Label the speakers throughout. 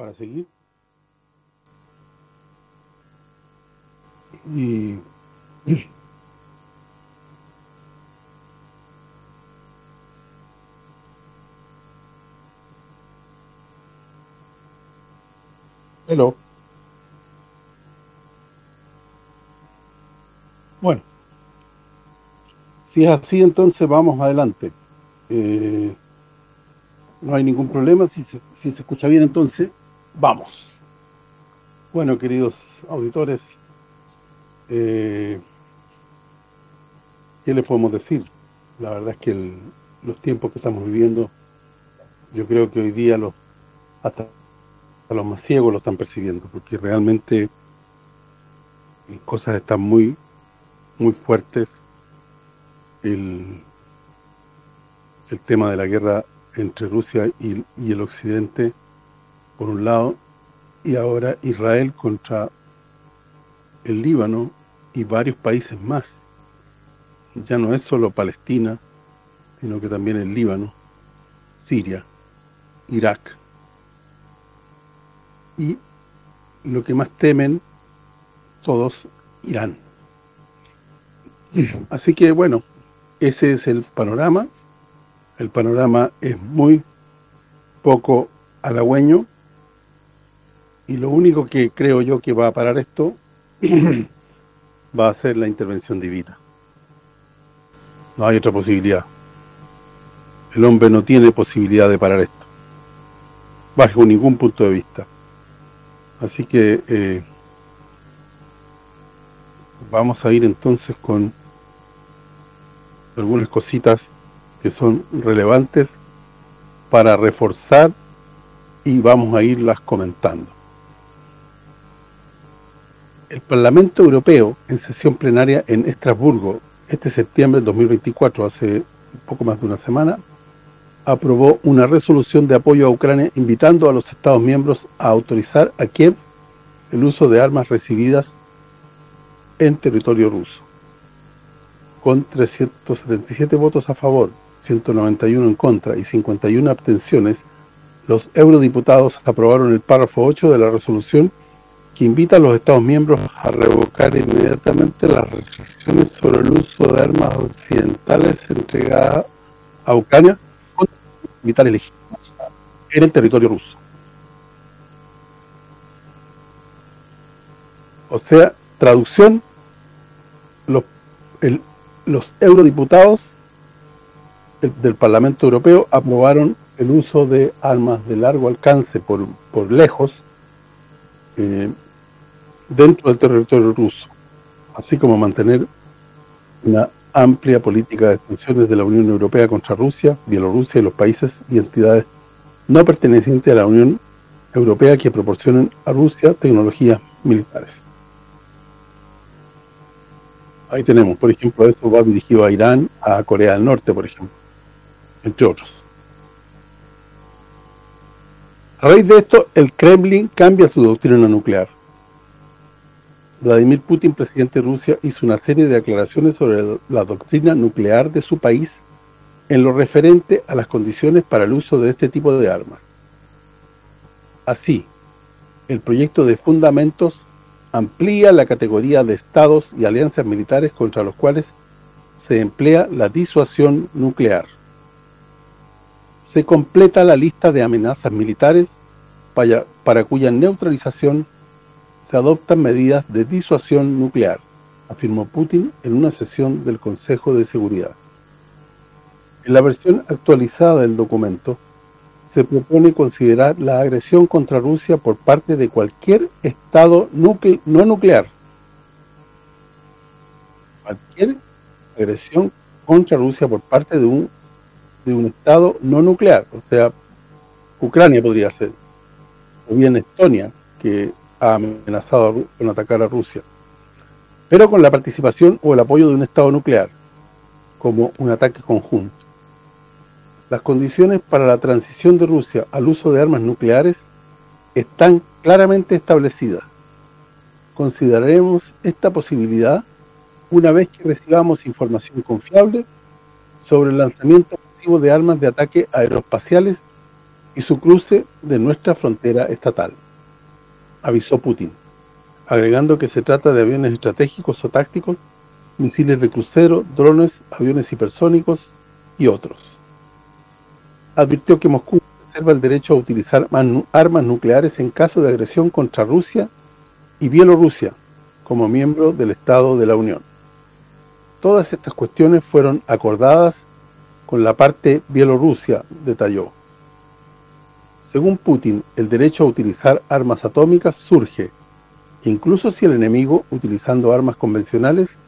Speaker 1: para seguir. Hello. Bueno, si es así, entonces vamos adelante. Eh, no hay ningún problema, si se, si se escucha bien, entonces vamos. Bueno, queridos auditores, eh, ¿qué les podemos decir? La verdad es que los tiempos que estamos viviendo, yo creo que hoy día los hasta los más ciegos lo están percibiendo, porque realmente cosas están muy muy fuertes el tema de la guerra entre Rusia y, el Occidente, por un lado, y ahora Israel contra el Líbano y varios países más. Ya no es solo Palestina, sino que también el Líbano, Siria, Irak. Y lo que más temen todos, Irán. Así que bueno, ese es el panorama. El panorama es muy poco halagüeño y lo único que creo yo que va a parar esto va a ser la intervención divina. No hay otra posibilidad. El hombre no tiene posibilidad de parar esto, bajo ningún punto de vista. Así que eh, vamos a ir entonces con algunas cositas que son relevantes para reforzar y vamos a irlas comentando. El Parlamento Europeo, en sesión plenaria en Estrasburgo, este septiembre de 2024, hace poco más de una semana, aprobó una resolución de apoyo a Ucrania invitando a los Estados miembros a autorizar a Kiev el uso de armas recibidas en territorio ruso. Con 377 votos a favor, 191 en contra y 51 abstenciones, los eurodiputados aprobaron el párrafo 8 de la resolución que invita a los Estados miembros a revocar inmediatamente las restricciones sobre el uso de armas occidentales entregadas a Ucrania contra militares legítimos en el territorio ruso. O sea, traducción, los, el, los eurodiputados del, Parlamento Europeo aprobaron el uso de armas de largo alcance por, por lejos eh, dentro del territorio ruso, así como mantener una amplia política de sanciones de la Unión Europea contra Rusia, Bielorrusia y los países y entidades no pertenecientes a la Unión Europea que proporcionen a Rusia tecnologías militares. Ahí tenemos, por ejemplo, esto va dirigido a Irán, a Corea del Norte, por ejemplo, entre otros. A raíz de esto, el Kremlin cambia su doctrina nuclear. Vladimir Putin, presidente de Rusia, hizo una serie de declaraciones sobre la doctrina nuclear de su país en lo referente a las condiciones para el uso de este tipo de armas. Así, el proyecto de fundamentos amplía la categoría de estados y alianzas militares contra los cuales se emplea la disuasión nuclear. Se completa la lista de amenazas militares para, cuya neutralización se adoptan medidas de disuasión nuclear, afirmó Putin en una sesión del Consejo de Seguridad. En la versión actualizada del documento, se propone considerar la agresión contra Rusia por parte de cualquier Estado no nuclear. Cualquier agresión contra Rusia por parte de un de un Estado no nuclear. O sea, Ucrania podría ser. O bien Estonia, que ha amenazado con atacar a Rusia. Pero con la participación o el apoyo de un Estado nuclear, como un ataque conjunto. Las condiciones para la transición de Rusia al uso de armas nucleares están claramente establecidas. Consideraremos esta posibilidad una vez que recibamos información confiable sobre el lanzamiento de armas de ataque aeroespaciales y su cruce de nuestra frontera estatal, avisó Putin, agregando que se trata de aviones estratégicos o tácticos, misiles de crucero, drones, aviones hipersónicos y otros. Advirtió que Moscú reserva el derecho a utilizar armas nucleares en caso de agresión contra Rusia y Bielorrusia como miembro del Estado de la Unión. Todas estas cuestiones fueron acordadas con la parte Bielorrusia, detalló. Según Putin, el derecho a utilizar armas atómicas surge, incluso si el enemigo, utilizando armas convencionales,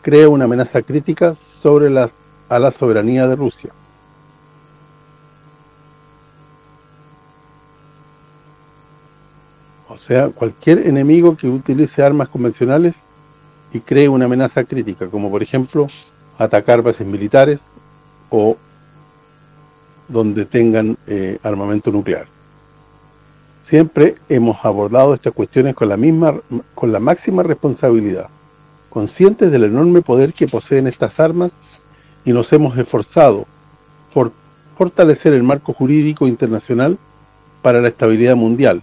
Speaker 1: crea una amenaza crítica sobre las, a la soberanía de Rusia. O sea, cualquier enemigo que utilice armas convencionales y cree una amenaza crítica, como por ejemplo atacar bases militares o donde tengan eh, armamento nuclear. Siempre hemos abordado estas cuestiones con la misma con la máxima responsabilidad, conscientes del enorme poder que poseen estas armas y nos hemos esforzado por fortalecer el marco jurídico internacional para la estabilidad mundial,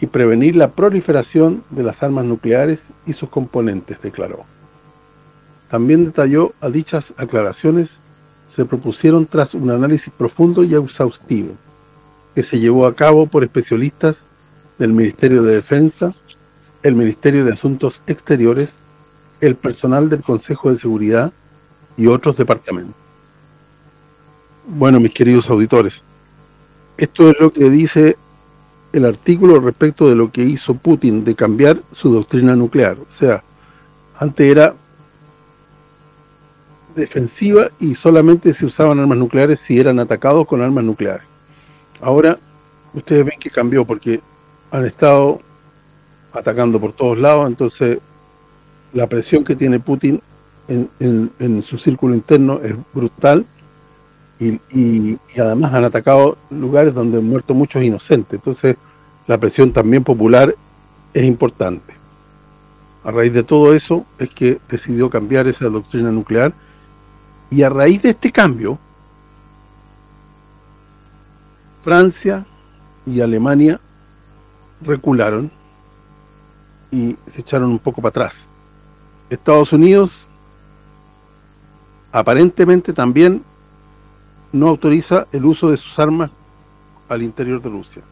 Speaker 1: y prevenir la proliferación de las armas nucleares y sus componentes, declaró. También detalló a dichas aclaraciones se propusieron tras un análisis profundo y exhaustivo que se llevó a cabo por especialistas del Ministerio de Defensa, el Ministerio de Asuntos Exteriores, el personal del Consejo de Seguridad y otros departamentos. Bueno, mis queridos auditores, esto es lo que dice el artículo respecto de lo que hizo Putin de cambiar su doctrina nuclear. O sea, antes era defensiva y solamente se usaban armas nucleares si eran atacados con armas nucleares. Ahora, ustedes ven que cambió porque han estado atacando por todos lados, entonces la presión que tiene Putin en, su círculo interno es brutal y, además han atacado lugares donde han muerto muchos inocentes. Entonces, la presión también popular es importante. A raíz de todo eso es que decidió cambiar esa doctrina nuclear y a raíz de este cambio Francia y Alemania recularon y se echaron un poco para atrás. Estados Unidos aparentemente también no autoriza el uso de sus armas al interior de Rusia.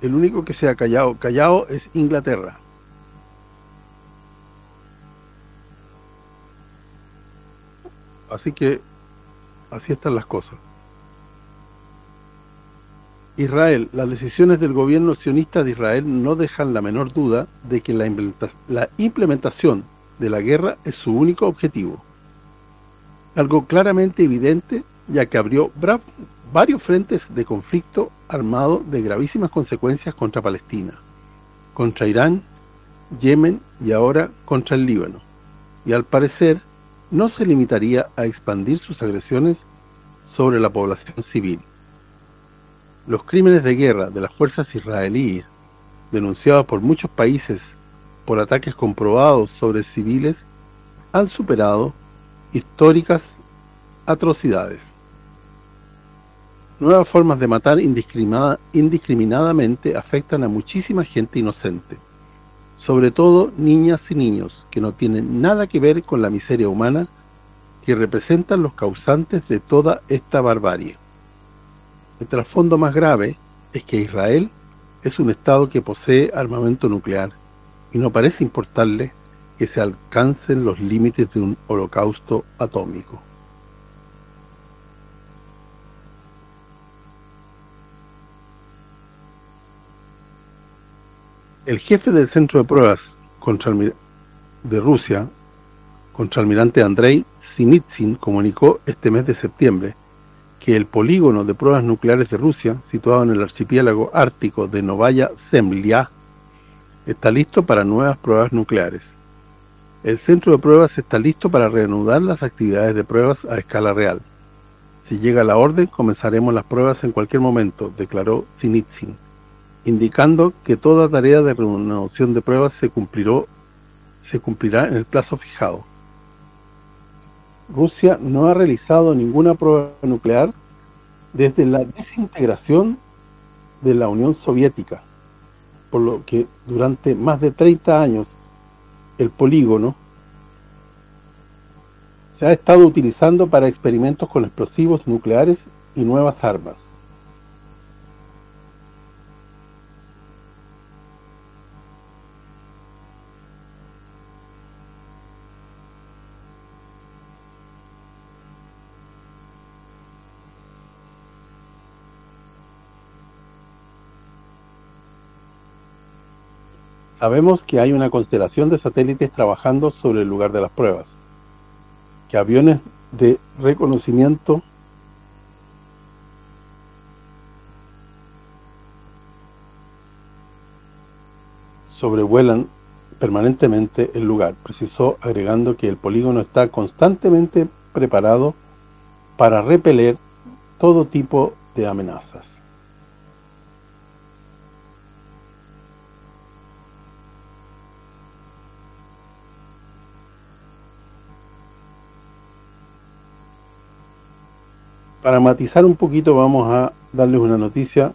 Speaker 1: El único que se ha callado, es Inglaterra. Así que así están las cosas. Israel, las decisiones del gobierno sionista de Israel no dejan la menor duda de que la implementación de la guerra es su único objetivo. Algo claramente evidente ya que abrió varios frentes de conflicto armado de gravísimas consecuencias contra Palestina, contra Irán, Yemen y ahora contra el Líbano. Y al parecer no se limitaría a expandir sus agresiones sobre la población civil. Los crímenes de guerra de las fuerzas israelíes, denunciados por muchos países por ataques comprobados sobre civiles, han superado históricas atrocidades. Nuevas formas de matar indiscriminadamente afectan a muchísima gente inocente, sobre todo niñas y niños que no tienen nada que ver con la miseria humana que representan los causantes de toda esta barbarie. El trasfondo más grave es que Israel es un Estado que posee armamento nuclear y no parece importarle que se alcancen los límites de un holocausto atómico. El jefe del centro de pruebas contra de Rusia, contraalmirante Andrei Sinitsyn, comunicó este mes de septiembre que el polígono de pruebas nucleares de Rusia, situado en el archipiélago ártico de Novaya Zemlya, está listo para nuevas pruebas nucleares. El centro de pruebas está listo para reanudar las actividades de pruebas a escala real. Si llega la orden, comenzaremos las pruebas en cualquier momento, declaró Sinitsyn indicando que toda tarea de renovación de pruebas se cumplirá, se cumplirá en el plazo fijado. Rusia no ha realizado ninguna prueba nuclear desde la desintegración de la Unión Soviética, por lo que durante más de 30 años el polígono se ha estado utilizando para experimentos con explosivos nucleares y nuevas armas. Sabemos que hay una constelación de satélites trabajando sobre el lugar de las pruebas, que aviones de reconocimiento sobrevuelan permanentemente el lugar, precisó agregando que el polígono está constantemente preparado para repeler todo tipo de amenazas. Para matizar un poquito vamos a darles una noticia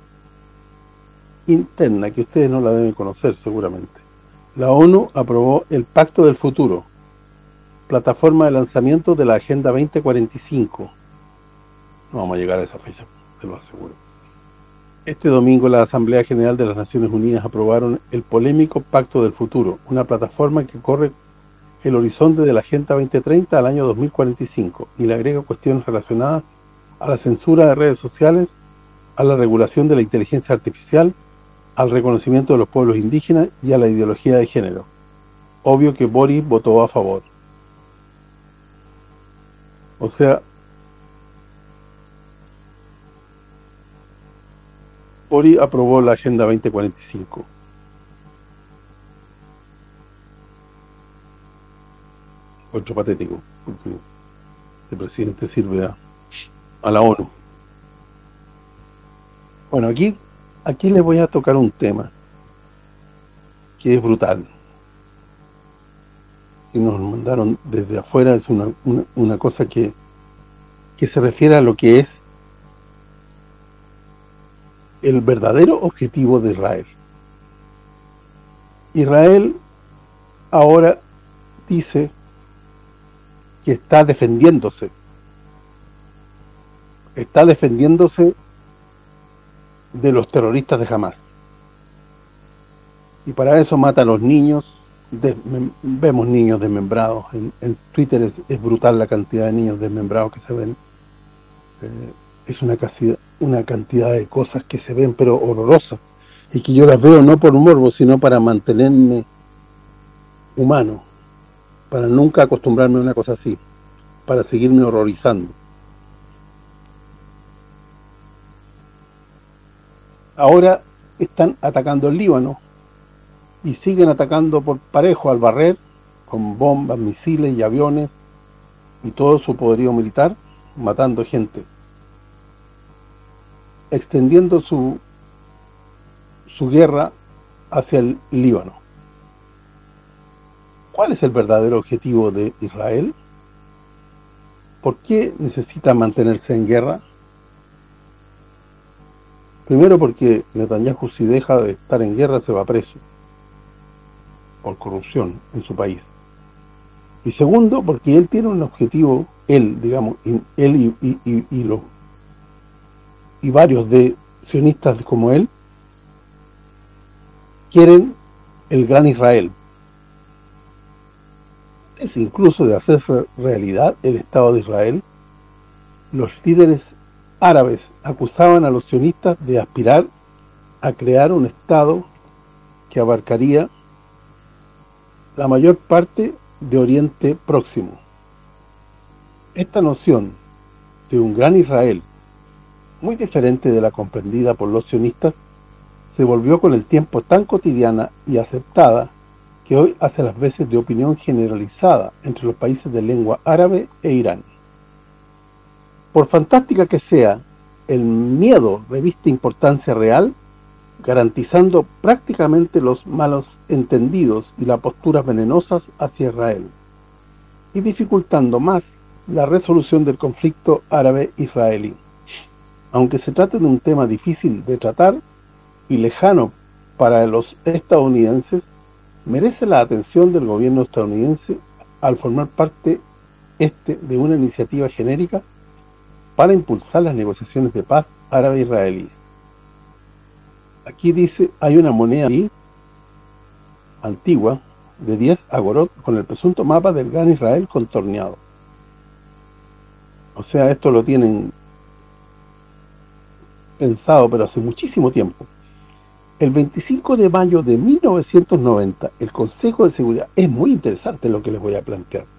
Speaker 1: interna que ustedes no la deben conocer seguramente. La ONU aprobó el Pacto del Futuro, plataforma de lanzamiento de la Agenda 2045. No vamos a llegar a esa fecha, se lo aseguro. Este domingo la Asamblea General de las Naciones Unidas aprobaron el polémico Pacto del Futuro, una plataforma que corre el horizonte de la Agenda 2030 al año 2045 y le agrega cuestiones relacionadas a la censura de redes sociales, a la regulación de la inteligencia artificial, al reconocimiento de los pueblos indígenas y a la ideología de género. Obvio que Boris votó a favor. O sea, Boris aprobó la Agenda 2045. Otro patético, porque el presidente sirve a a la ONU. Bueno, aquí aquí les voy a tocar un tema que es brutal. Y nos mandaron desde afuera, es una, una, cosa que, que se refiere a lo que es el verdadero objetivo de Israel. Israel ahora dice que está defendiéndose está defendiéndose de los terroristas de Hamas. Y para eso mata a los niños, vemos niños desmembrados, en, Twitter es, brutal la cantidad de niños desmembrados que se ven. Eh, es una, cantidad de cosas que se ven, pero horrorosas, y que yo las veo no por morbo, sino para mantenerme humano, para nunca acostumbrarme a una cosa así, para seguirme horrorizando. Ahora están atacando el Líbano y siguen atacando por parejo al barrer con bombas, misiles y aviones y todo su poderío militar matando gente extendiendo su su guerra hacia el Líbano ¿Cuál es el verdadero objetivo de Israel? ¿Por qué necesita mantenerse en guerra? Primero porque Netanyahu si deja de estar en guerra se va preso por corrupción en su país. Y segundo, porque él tiene un objetivo, él, digamos, él y, y, los y varios de sionistas como él quieren el gran Israel. Es incluso de hacerse realidad el Estado de Israel, los líderes árabes acusaban a los sionistas de aspirar a crear un Estado que abarcaría la mayor parte de Oriente Próximo. Esta noción de un gran Israel, muy diferente de la comprendida por los sionistas, se volvió con el tiempo tan cotidiana y aceptada que hoy hace las veces de opinión generalizada entre los países de lengua árabe e Irán. Por fantástica que sea, el miedo reviste importancia real, garantizando prácticamente los malos entendidos y las posturas venenosas hacia Israel, y dificultando más la resolución del conflicto árabe-israelí. Aunque se trate de un tema difícil de tratar, y lejano para los estadounidenses, merece la atención del gobierno estadounidense al formar parte este de una iniciativa genérica para impulsar las negociaciones de paz árabe-israelíes. Aquí dice, hay una moneda antigua de 10 agorot con el presunto mapa del Gran Israel contorneado. O sea, esto lo tienen pensado, pero hace muchísimo tiempo. El 25 de mayo de 1990, el Consejo de Seguridad, es muy interesante lo que les voy a plantear.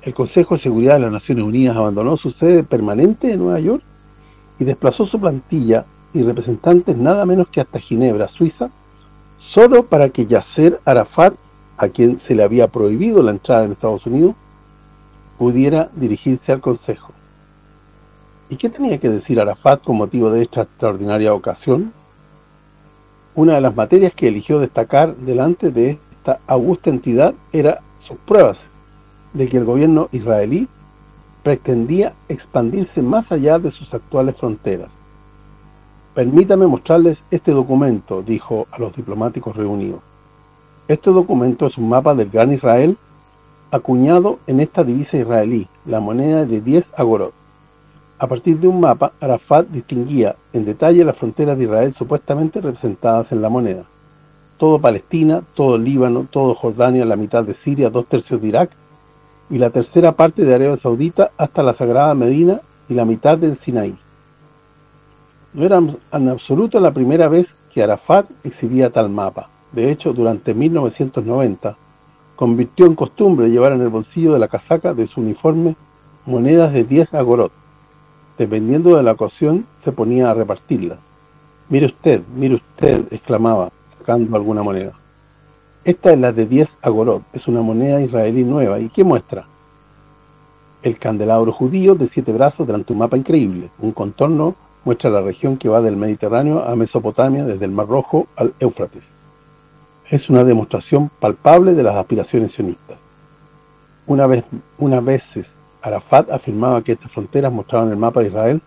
Speaker 1: El Consejo de Seguridad de las Naciones Unidas abandonó su sede permanente en Nueva York y desplazó su plantilla y representantes nada menos que hasta Ginebra, Suiza, solo para que Yasser Arafat, a quien se le había prohibido la entrada en Estados Unidos, pudiera dirigirse al Consejo. ¿Y qué tenía que decir Arafat con motivo de esta extraordinaria ocasión? Una de las materias que eligió destacar delante de esta augusta entidad era sus pruebas de que el gobierno israelí pretendía expandirse más allá de sus actuales fronteras. Permítame mostrarles este documento, dijo a los diplomáticos reunidos. Este documento es un mapa del Gran Israel acuñado en esta divisa israelí, la moneda de 10 agorot. A partir de un mapa, Arafat distinguía en detalle las fronteras de Israel supuestamente representadas en la moneda. Todo Palestina, todo Líbano, todo Jordania, la mitad de Siria, dos tercios de Irak y la tercera parte de Arabia Saudita hasta la Sagrada Medina y la mitad del Sinaí. No era en absoluto la primera vez que Arafat exhibía tal mapa. De hecho, durante 1990, convirtió en costumbre llevar en el bolsillo de la casaca de su uniforme monedas de 10 agorot, Dependiendo de la ocasión, se ponía a repartirla. «Mire usted, mire usted», exclamaba, sacando alguna moneda. Esta es la de 10 agorot, es una moneda israelí nueva. ¿Y qué muestra? El candelabro judío de siete brazos durante un mapa increíble. Un contorno muestra la región que va del Mediterráneo a Mesopotamia, desde el Mar Rojo al Éufrates. Es una demostración palpable de las aspiraciones sionistas. Una vez, unas veces Arafat afirmaba que estas fronteras mostraban el mapa de Israel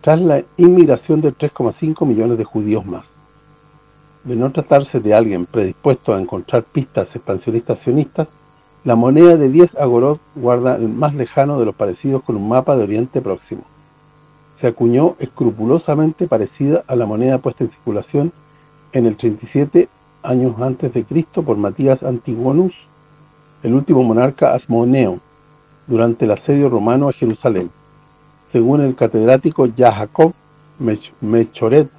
Speaker 1: tras la inmigración de 3,5 millones de judíos más. De no tratarse de alguien predispuesto a encontrar pistas expansionistas sionistas, la moneda de 10 agorot guarda el más lejano de los parecidos con un mapa de Oriente Próximo. Se acuñó escrupulosamente parecida a la moneda puesta en circulación en el 37 años antes de Cristo por Matías Antigonus, el último monarca asmoneo, durante el asedio romano a Jerusalén. Según el catedrático Jacob Mechoret,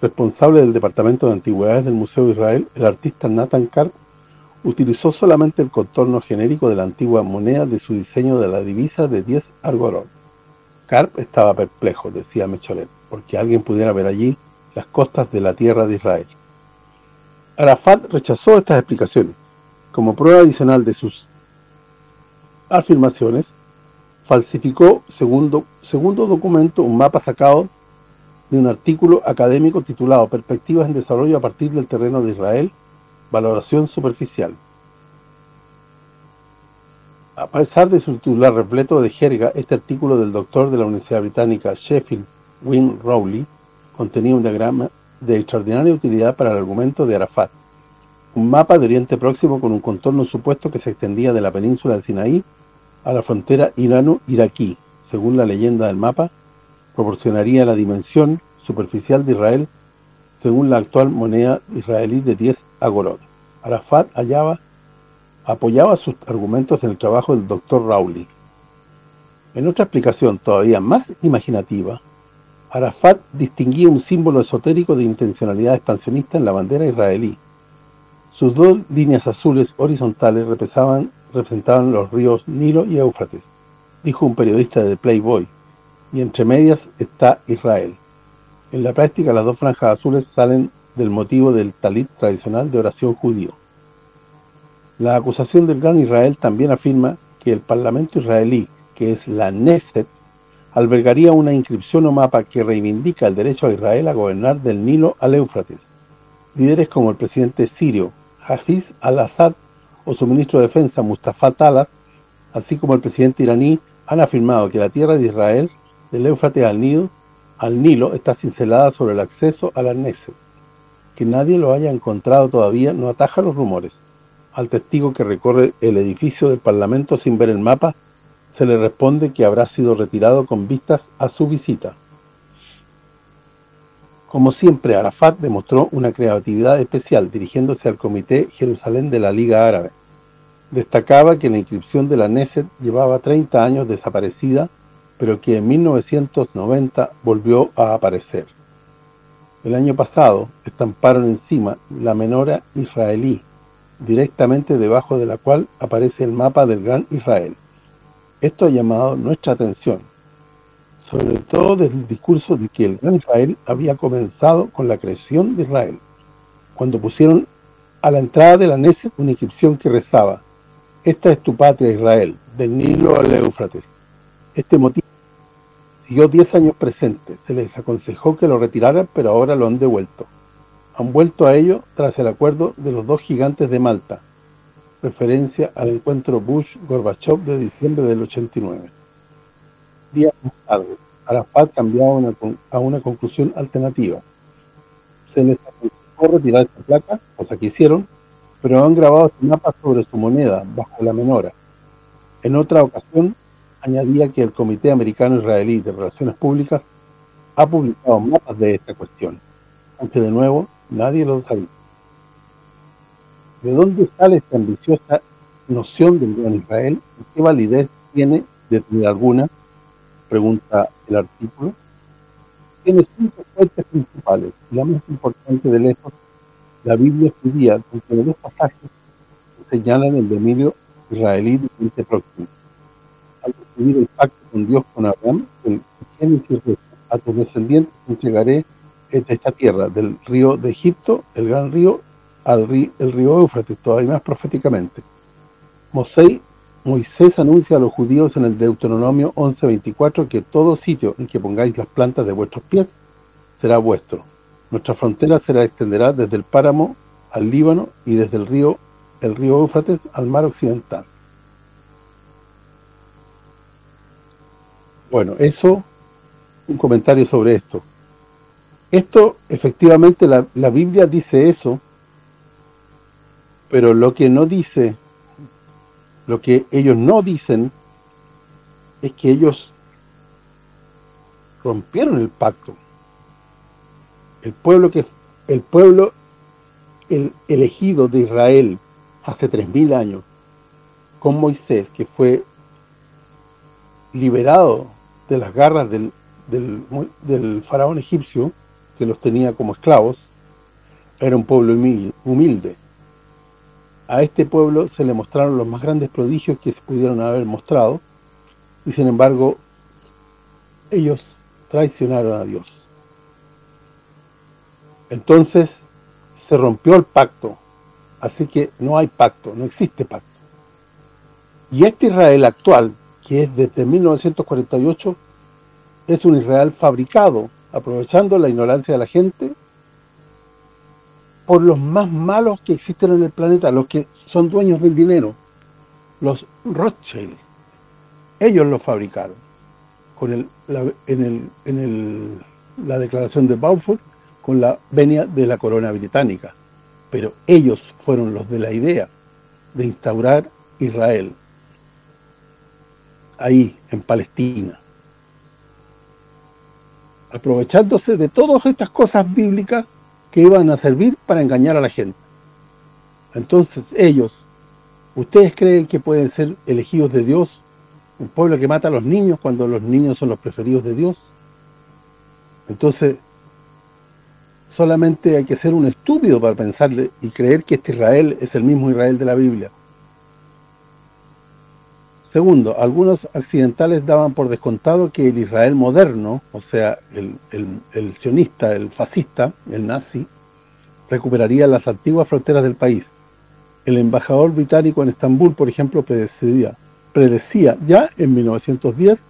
Speaker 1: responsable del Departamento de Antigüedades del Museo de Israel, el artista Nathan Karp utilizó solamente el contorno genérico de la antigua moneda de su diseño de la divisa de 10 argorot. Karp estaba perplejo, decía Mechoret, porque alguien pudiera ver allí las costas de la tierra de Israel. Arafat rechazó estas explicaciones. Como prueba adicional de sus afirmaciones, falsificó, segundo, segundo documento, un mapa sacado de un artículo académico titulado Perspectivas en desarrollo a partir del terreno de Israel, valoración superficial. A pesar de su titular repleto de jerga, este artículo del doctor de la Universidad Británica Sheffield, Wynne Rowley, contenía un diagrama de extraordinaria utilidad para el argumento de Arafat. Un mapa de Oriente Próximo con un contorno supuesto que se extendía de la península del Sinaí a la frontera irano-iraquí, según la leyenda del mapa, proporcionaría la dimensión superficial de Israel según la actual moneda israelí de 10 agorot. Arafat apoyaba sus argumentos en el trabajo del doctor Rowley. En otra explicación todavía más imaginativa, Arafat distinguía un símbolo esotérico de intencionalidad expansionista en la bandera israelí. Sus dos líneas azules horizontales representaban los ríos Nilo y Éufrates, dijo un periodista de Playboy, y entre medias está Israel. En la práctica las dos franjas azules salen del motivo del talit tradicional de oración judío. La acusación del Gran Israel también afirma que el parlamento israelí, que es la Neset, albergaría una inscripción o mapa que reivindica el derecho a Israel a gobernar del Nilo al Éufrates. Líderes como el presidente sirio Hafiz al-Assad o su ministro de Defensa, Mustafa Talas, así como el presidente iraní, han afirmado que la tierra de Israel, del Éufrates al Nilo, al Nilo está cincelada sobre el acceso a la Neset. Que nadie lo haya encontrado todavía no ataja los rumores. Al testigo que recorre el edificio del Parlamento sin ver el mapa, se le responde que habrá sido retirado con vistas a su visita. Como siempre, Arafat demostró una creatividad especial dirigiéndose al Comité Jerusalén de la Liga Árabe. Destacaba que la inscripción de la Neset llevaba 30 años desaparecida, pero que en 1990 volvió a aparecer. El año pasado estamparon encima la menora israelí, directamente debajo de la cual aparece el mapa del Gran Israel. Esto ha llamado nuestra atención, sobre todo desde el discurso de que el Gran Israel había comenzado con la creación de Israel, cuando pusieron a la entrada de la Neset una inscripción que rezaba esta es tu patria, Israel, del Nilo al Éufrates. Este motivo siguió 10 años presente. Se les aconsejó que lo retiraran, pero ahora lo han devuelto. Han vuelto a ello tras el acuerdo de los dos gigantes de Malta, referencia al encuentro Bush-Gorbachev de diciembre del 89. Días más tarde, Arafat cambiaba a una conclusión alternativa. Se les aconsejó retirar esta placa, cosa que hicieron, pero han grabado este mapa sobre su moneda, bajo la menora. En otra ocasión, añadía que el Comité Americano-Israelí de Relaciones Públicas ha publicado mapas de esta cuestión, aunque de nuevo nadie lo sabe. ¿De dónde sale esta ambiciosa noción del Gran Israel? ¿Qué validez tiene de tener alguna? Pregunta el artículo. Tiene cinco fuentes principales, la más importante de lejos la Biblia judía contiene dos pasajes que señalan el dominio israelí de Oriente Próximo. Al recibir el pacto con Dios con Abraham, a tus descendientes entregaré esta tierra, del río de Egipto, el gran río, al río, el río Éufrates, todavía más proféticamente. Moisés, Moisés anuncia a los judíos en el Deuteronomio 11.24 que todo sitio en que pongáis las plantas de vuestros pies será vuestro nuestra frontera se la extenderá desde el páramo al Líbano y desde el río el río Éufrates al mar occidental. Bueno, eso, un comentario sobre esto. Esto, efectivamente, la, la Biblia dice eso, pero lo que no dice, lo que ellos no dicen, es que ellos rompieron el pacto el pueblo que el pueblo el elegido de Israel hace 3000 años con Moisés que fue liberado de las garras del, del, faraón egipcio que los tenía como esclavos era un pueblo humilde. A este pueblo se le mostraron los más grandes prodigios que se pudieron haber mostrado y sin embargo ellos traicionaron a Dios. Entonces se rompió el pacto, así que no hay pacto, no existe pacto. Y este Israel actual, que es desde 1948, es un Israel fabricado, aprovechando la ignorancia de la gente, por los más malos que existen en el planeta, los que son dueños del dinero, los Rothschild. Ellos lo fabricaron. Con el, en, el, la declaración de Balfour con la venia de la corona británica. Pero ellos fueron los de la idea de instaurar Israel ahí, en Palestina. Aprovechándose de todas estas cosas bíblicas que iban a servir para engañar a la gente. Entonces ellos, ¿ustedes creen que pueden ser elegidos de Dios? Un pueblo que mata a los niños cuando los niños son los preferidos de Dios. Entonces, solamente hay que ser un estúpido para pensarle y creer que este Israel es el mismo Israel de la Biblia. Segundo, algunos accidentales daban por descontado que el Israel moderno, o sea, el, el sionista, el fascista, el nazi, recuperaría las antiguas fronteras del país. El embajador británico en Estambul, por ejemplo, predecía, predecía ya en 1910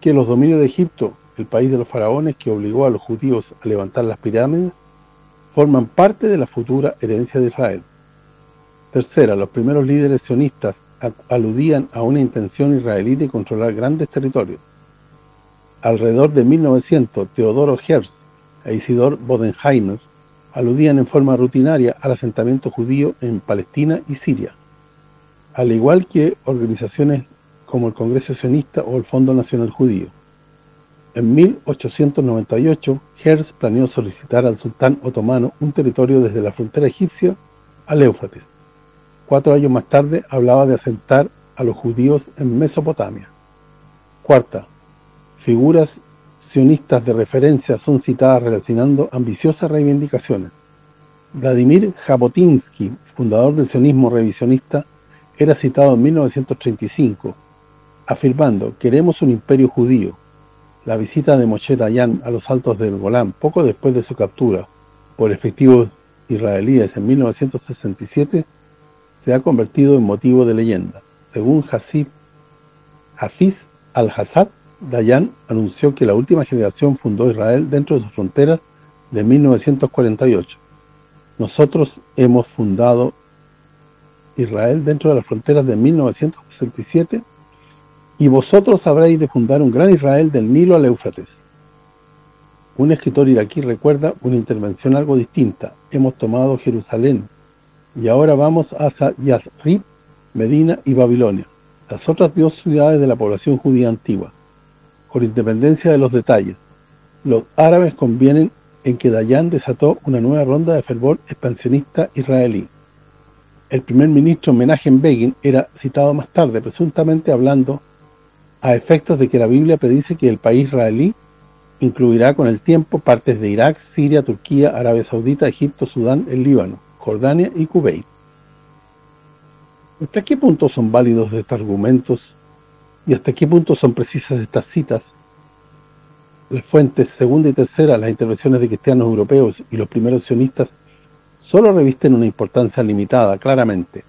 Speaker 1: que los dominios de Egipto el país de los faraones que obligó a los judíos a levantar las pirámides, forman parte de la futura herencia de Israel. Tercera, los primeros líderes sionistas aludían a una intención israelí de controlar grandes territorios. Alrededor de 1900, Teodoro Herz e Isidor Bodenheimer aludían en forma rutinaria al asentamiento judío en Palestina y Siria, al igual que organizaciones como el Congreso Sionista o el Fondo Nacional Judío. En 1898, Herz planeó solicitar al sultán otomano un territorio desde la frontera egipcia al Éufrates. Cuatro años más tarde hablaba de asentar a los judíos en Mesopotamia. Cuarta, figuras sionistas de referencia son citadas relacionando ambiciosas reivindicaciones. Vladimir Jabotinsky, fundador del sionismo revisionista, era citado en 1935, afirmando, queremos un imperio judío. La visita de Moshe Dayan a los altos del Golán, poco después de su captura por efectivos israelíes en 1967, se ha convertido en motivo de leyenda. Según Hasib, Hafiz al-Hassad, Dayan anunció que la última generación fundó Israel dentro de sus fronteras de 1948. Nosotros hemos fundado Israel dentro de las fronteras de 1967 y vosotros habréis de fundar un gran Israel del Nilo al Éufrates. Un escritor iraquí recuerda una intervención algo distinta. Hemos tomado Jerusalén y ahora vamos a Yazrib, Medina y Babilonia, las otras dos ciudades de la población judía antigua por independencia de los detalles. Los árabes convienen en que Dayan desató una nueva ronda de fervor expansionista israelí. El primer ministro Menachem Begin era citado más tarde, presuntamente hablando a efectos de que la Biblia predice que el país israelí incluirá con el tiempo partes de Irak, Siria, Turquía, Arabia Saudita, Egipto, Sudán, el Líbano, Jordania y Kuwait. ¿Hasta qué punto son válidos estos argumentos ¿Y hasta qué punto son precisas estas citas? Las fuentes segunda y tercera, las intervenciones de cristianos europeos y los primeros sionistas, solo revisten una importancia limitada, claramente.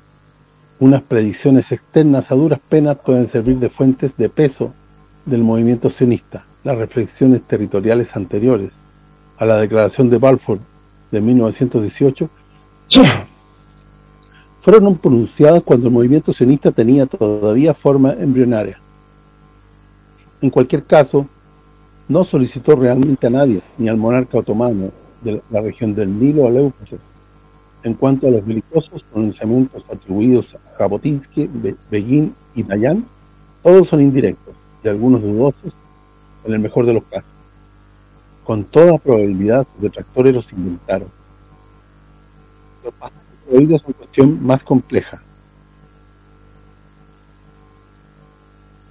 Speaker 1: Unas predicciones externas a duras penas pueden servir de fuentes de peso del movimiento sionista. Las reflexiones territoriales anteriores a la declaración de Balfour de 1918 fueron pronunciadas cuando el movimiento sionista tenía todavía forma embrionaria. En cualquier caso, no solicitó realmente a nadie, ni al monarca otomano de la región del Nilo a Éufrates. En cuanto a los belicosos pronunciamientos atribuidos a Jabotinsky, Begin y Dayan, todos son indirectos y algunos dudosos en el mejor de los casos. Con toda probabilidad sus detractores los inventaron. Los pasajes prohibidos son cuestión más compleja,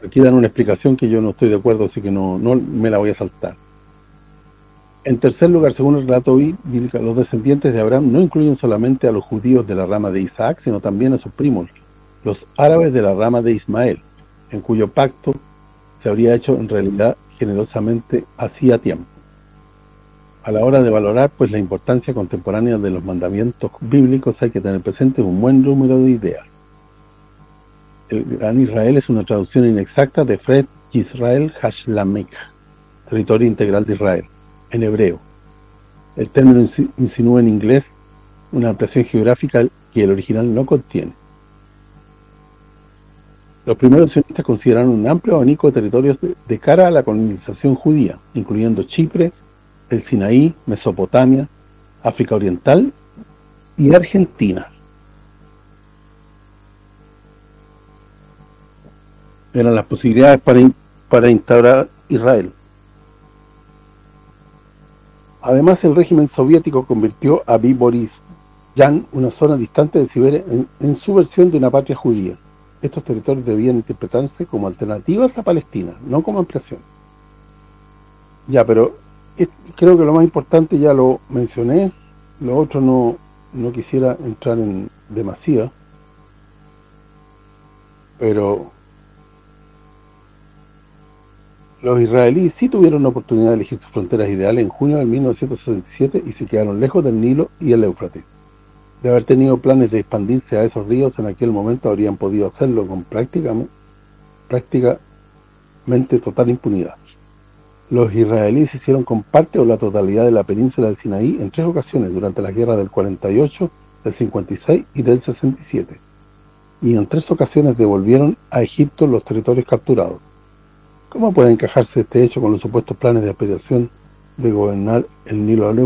Speaker 1: aquí dan una explicación que yo no estoy de acuerdo, así que no, no me la voy a saltar. En tercer lugar, según el relato bíblico, los descendientes de Abraham no incluyen solamente a los judíos de la rama de Isaac, sino también a sus primos, los árabes de la rama de Ismael, en cuyo pacto se habría hecho en realidad generosamente hacía tiempo. A la hora de valorar pues la importancia contemporánea de los mandamientos bíblicos hay que tener presente un buen número de ideas el Gran Israel es una traducción inexacta de Fred Israel Hashlamek, territorio integral de Israel, en hebreo. El término insinúa en inglés una ampliación geográfica que el original no contiene. Los primeros sionistas consideraron un amplio abanico de territorios de cara a la colonización judía, incluyendo Chipre, el Sinaí, Mesopotamia, África Oriental y Argentina. eran las posibilidades para, para instaurar Israel. Además, el régimen soviético convirtió a Yan, una zona distante de Siberia, en, su versión de una patria judía. Estos territorios debían interpretarse como alternativas a Palestina, no como ampliación. Ya, pero creo que lo más importante ya lo mencioné, lo otro no, no quisiera entrar en demasía, pero Los israelíes sí tuvieron la oportunidad de elegir sus fronteras ideales en junio de 1967 y se quedaron lejos del Nilo y el Éufrates. De haber tenido planes de expandirse a esos ríos, en aquel momento habrían podido hacerlo con prácticamente, prácticamente total impunidad. Los israelíes hicieron con parte o la totalidad de la península del Sinaí en tres ocasiones durante la guerra del 48, del 56 y del 67. Y en tres ocasiones devolvieron a Egipto los territorios capturados. ¿Cómo puede encajarse este hecho con los supuestos planes de aspiración de gobernar el Nilo al?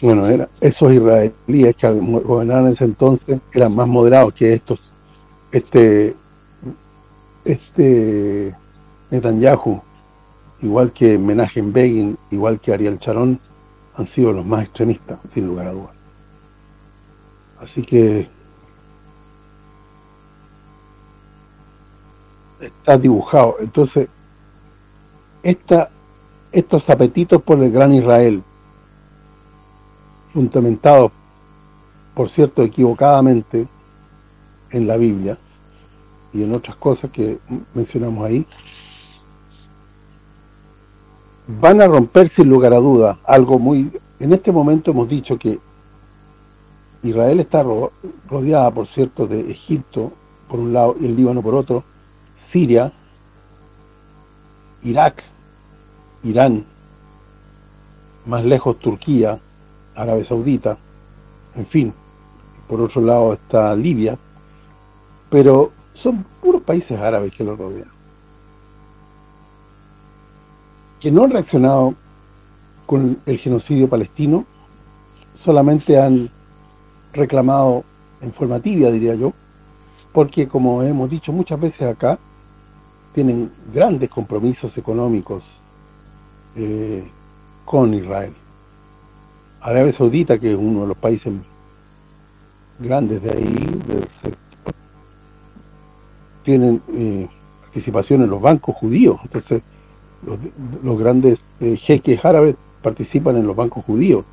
Speaker 1: Bueno, era, esos israelíes que gobernaban en ese entonces eran más moderados que estos. Este este Netanyahu, igual que Menachem Begin, igual que Ariel Sharon, han sido los más extremistas, sin lugar a dudas. Así que está dibujado. Entonces, esta, estos apetitos por el gran Israel, fundamentados, por cierto, equivocadamente en la Biblia y en otras cosas que mencionamos ahí, van a romper sin lugar a duda algo muy... En este momento hemos dicho que Israel está rodeada, por cierto, de Egipto por un lado y el Líbano por otro, Siria, Irak, Irán, más lejos Turquía, Arabia Saudita, en fin, por otro lado está Libia, pero son puros países árabes que lo rodean. Que no han reaccionado con el genocidio palestino, solamente han reclamado en forma tibia, diría yo, porque como hemos dicho muchas veces acá, tienen grandes compromisos económicos eh, con Israel. Arabia Saudita, que es uno de los países grandes de ahí, tienen eh, participación en los bancos judíos. Entonces, los, grandes eh, jeques árabes participan en los bancos judíos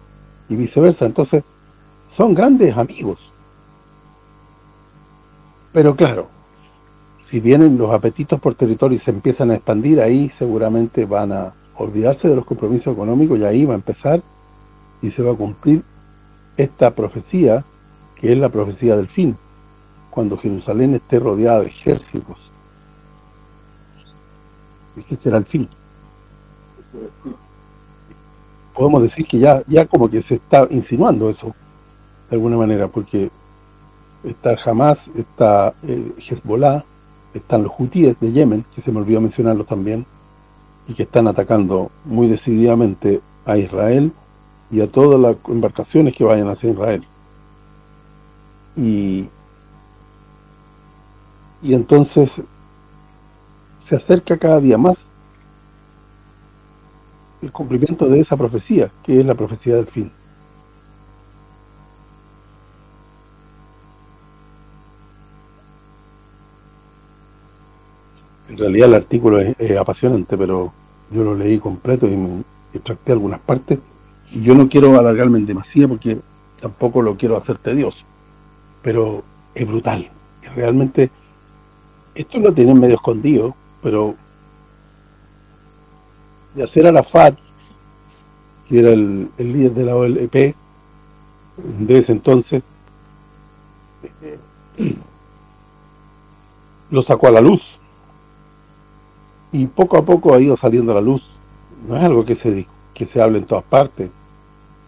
Speaker 1: y viceversa. Entonces, son grandes amigos. Pero claro, si vienen los apetitos por territorio y se empiezan a expandir, ahí seguramente van a olvidarse de los compromisos económicos y ahí va a empezar y se va a cumplir esta profecía, que es la profecía del fin, cuando Jerusalén esté rodeada de ejércitos. ¿Qué será el fin? Podemos decir que ya ya como que se está insinuando eso, de alguna manera, porque está Hamas, está el Hezbollah, están los hutíes de Yemen, que se me olvidó mencionarlo también, y que están atacando muy decididamente a Israel y a todas las embarcaciones que vayan hacia Israel. Y, y entonces se acerca cada día más el cumplimiento de esa profecía, que es la profecía del fin. En realidad el artículo es, apasionante, pero yo lo leí completo y me extracté algunas partes. Yo no quiero alargarme en demasía porque tampoco lo quiero hacer tedioso. Pero es brutal. realmente, esto lo tienen medio escondido, pero Yasser Arafat, que era el, el líder de la OLP de ese entonces, lo sacó a la luz y poco a poco ha ido saliendo a la luz. No es algo que se que se hable en todas partes,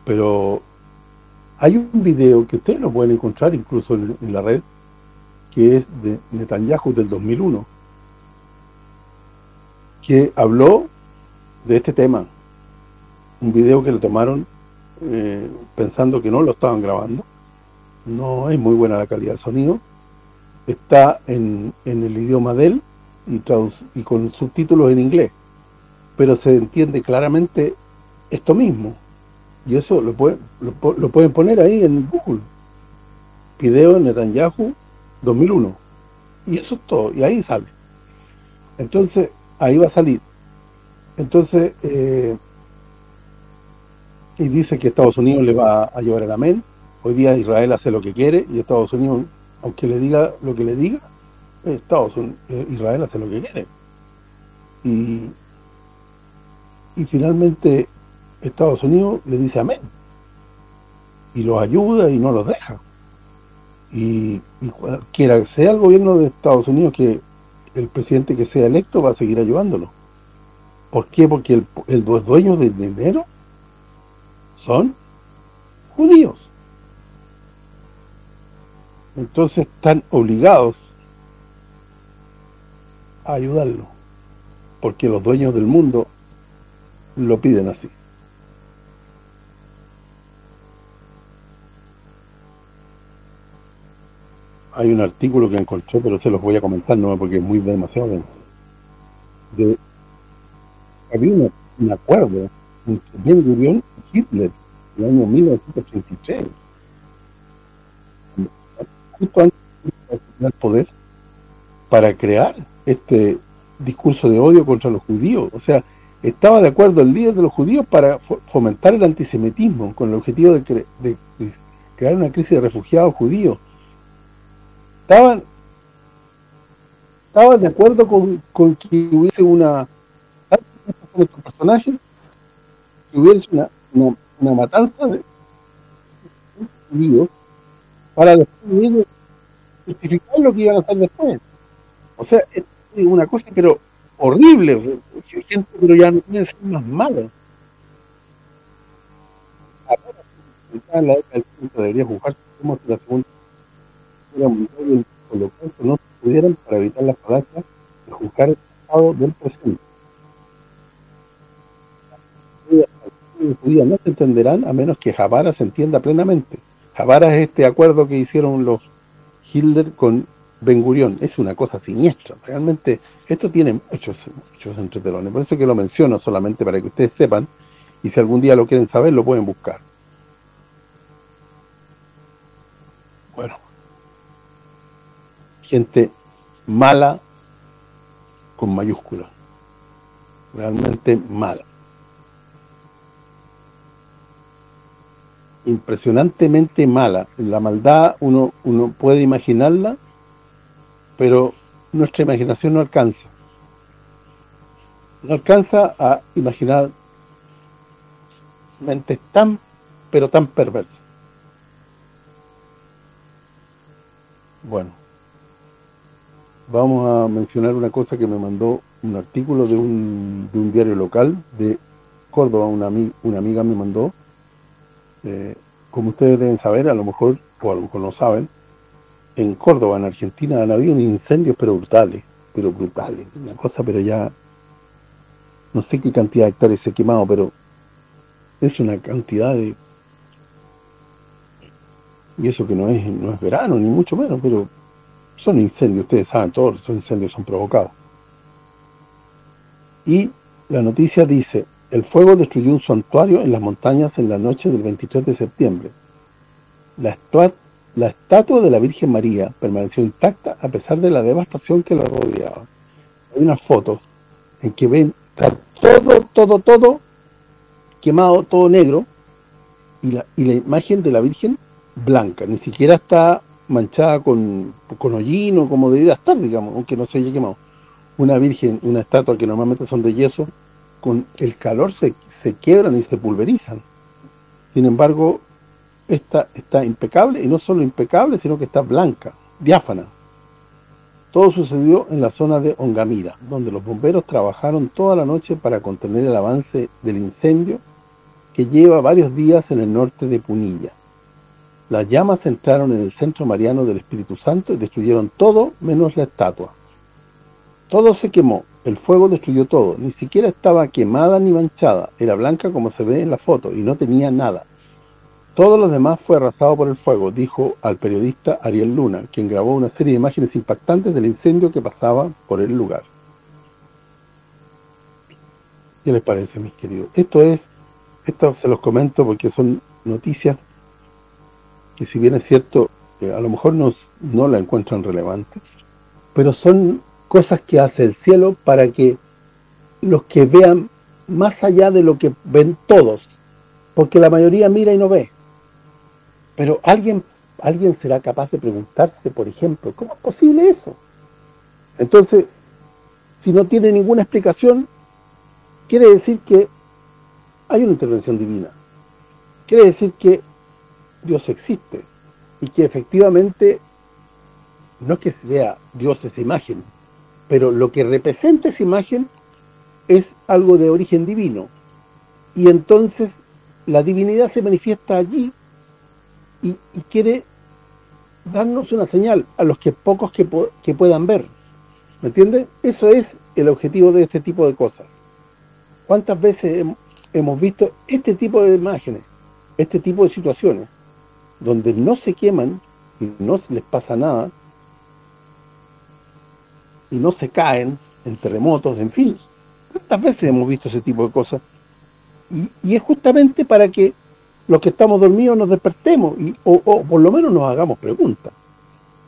Speaker 1: pero hay un video que ustedes lo pueden encontrar incluso en, la red, que es de Netanyahu del 2001, que habló de este tema. Un video que le tomaron eh, pensando que no lo estaban grabando. No es muy buena la calidad de sonido. Está en, en el idioma de él, y con subtítulos en inglés, pero se entiende claramente esto mismo. Y eso lo, puede, lo, pueden poner ahí en Google. Video Netanyahu 2001. Y eso es todo, y ahí sale. Entonces, ahí va a salir. Entonces, eh, y dice que Estados Unidos le va a llevar el amén. Hoy día Israel hace lo que quiere y Estados Unidos, aunque le diga lo que le diga, Estados Unidos, eh, Israel hace lo que quiere. Y, y finalmente Estados Unidos le dice amén. Y los ayuda y no los deja. Y, quiera que sea el gobierno de Estados Unidos que el presidente que sea electo va a seguir ayudándolo. ¿Por qué? Porque el, el los dueños del dinero son judíos. Entonces están obligados ayudarlo, porque los dueños del mundo lo piden así. Hay un artículo que encontré, pero se los voy a comentar, no porque es muy demasiado denso. De, había un acuerdo entre Ben Gurion y Hitler en el año 1933. Justo antes de el poder para crear este discurso de odio contra los judíos. O sea, estaba de acuerdo el líder de los judíos para fomentar el antisemitismo con el objetivo de, de crear una crisis de refugiados judíos. Estaban estaban de acuerdo con, con que hubiese una personaje que hubiese una, una, matanza de judíos para después justificar lo que iban a hacer después. O sea, es una cosa pero horrible, o sea, gente pero ya no tiene ser más en la década del 30 debería juzgarse como la segunda guerra mundial y no se para evitar la falacia de juzgar el pasado del presente. No se entenderán a menos que Javara se entienda plenamente. Javara es este acuerdo que hicieron los Hitler con Ben Gurión. Es una cosa siniestra. Realmente esto tiene muchos, muchos entretelones. Por eso que lo menciono solamente para que ustedes sepan y si algún día lo quieren saber lo pueden buscar. Bueno, gente mala con mayúscula, realmente mala. Impresionantemente mala. La maldad uno, uno puede imaginarla, pero nuestra imaginación no alcanza. No alcanza a imaginar mentes tan, pero tan perversas. Bueno, vamos a mencionar una cosa que me mandó un artículo de un, de un diario local de Córdoba, una, una amiga me mandó. Eh, como ustedes deben saber, a lo mejor, o a lo mejor no saben, en Córdoba, en Argentina, han habido incendios pero brutales, pero brutales, una cosa, pero ya no sé qué cantidad de hectáreas se ha quemado, pero es una cantidad de y eso que no es no es verano, ni mucho menos, pero son incendios, ustedes saben, todos esos incendios son provocados. Y la noticia dice, el fuego destruyó un santuario en las montañas en la noche del 23 de septiembre. La, la estatua de la Virgen María permaneció intacta a pesar de la devastación que la rodeaba. Hay unas fotos en que ven, está todo, todo, todo quemado, todo negro, y la, y la imagen de la Virgen blanca, ni siquiera está manchada con, con hollino como debería estar, digamos, aunque no se haya quemado. Una virgen, una estatua que normalmente son de yeso, con el calor se, se quiebran y se pulverizan. Sin embargo, esta está impecable, y no solo impecable, sino que está blanca, diáfana. Todo sucedió en la zona de Ongamira, donde los bomberos trabajaron toda la noche para contener el avance del incendio que lleva varios días en el norte de Punilla. Las llamas entraron en el centro mariano del Espíritu Santo y destruyeron todo menos la estatua. Todo se quemó, el fuego destruyó todo, ni siquiera estaba quemada ni manchada, era blanca como se ve en la foto y no tenía nada. Todo lo demás fue arrasado por el fuego, dijo al periodista Ariel Luna, quien grabó una serie de imágenes impactantes del incendio que pasaba por el lugar. ¿Qué les parece, mis queridos? Esto es, esto se los comento porque son noticias que si bien es cierto, a lo mejor no, no la encuentran relevante, pero son cosas que hace el cielo para que los que vean más allá de lo que ven todos, porque la mayoría mira y no ve. Pero alguien alguien será capaz de preguntarse, por ejemplo, ¿cómo es posible eso? Entonces, si no tiene ninguna explicación, quiere decir que hay una intervención divina. Quiere decir que Dios existe y que efectivamente no es que sea Dios esa imagen, pero lo que representa esa imagen es algo de origen divino. Y entonces la divinidad se manifiesta allí y, quiere darnos una señal a los que pocos que, que puedan ver. ¿Me entiende? Eso es el objetivo de este tipo de cosas. ¿Cuántas veces hemos visto este tipo de imágenes, este tipo de situaciones? Donde no se queman, no les pasa nada, y no se caen en terremotos, en fin. ¿Cuántas veces hemos visto ese tipo de cosas? Y, y es justamente para que los que estamos dormidos nos despertemos y, o, o, por lo menos nos hagamos preguntas.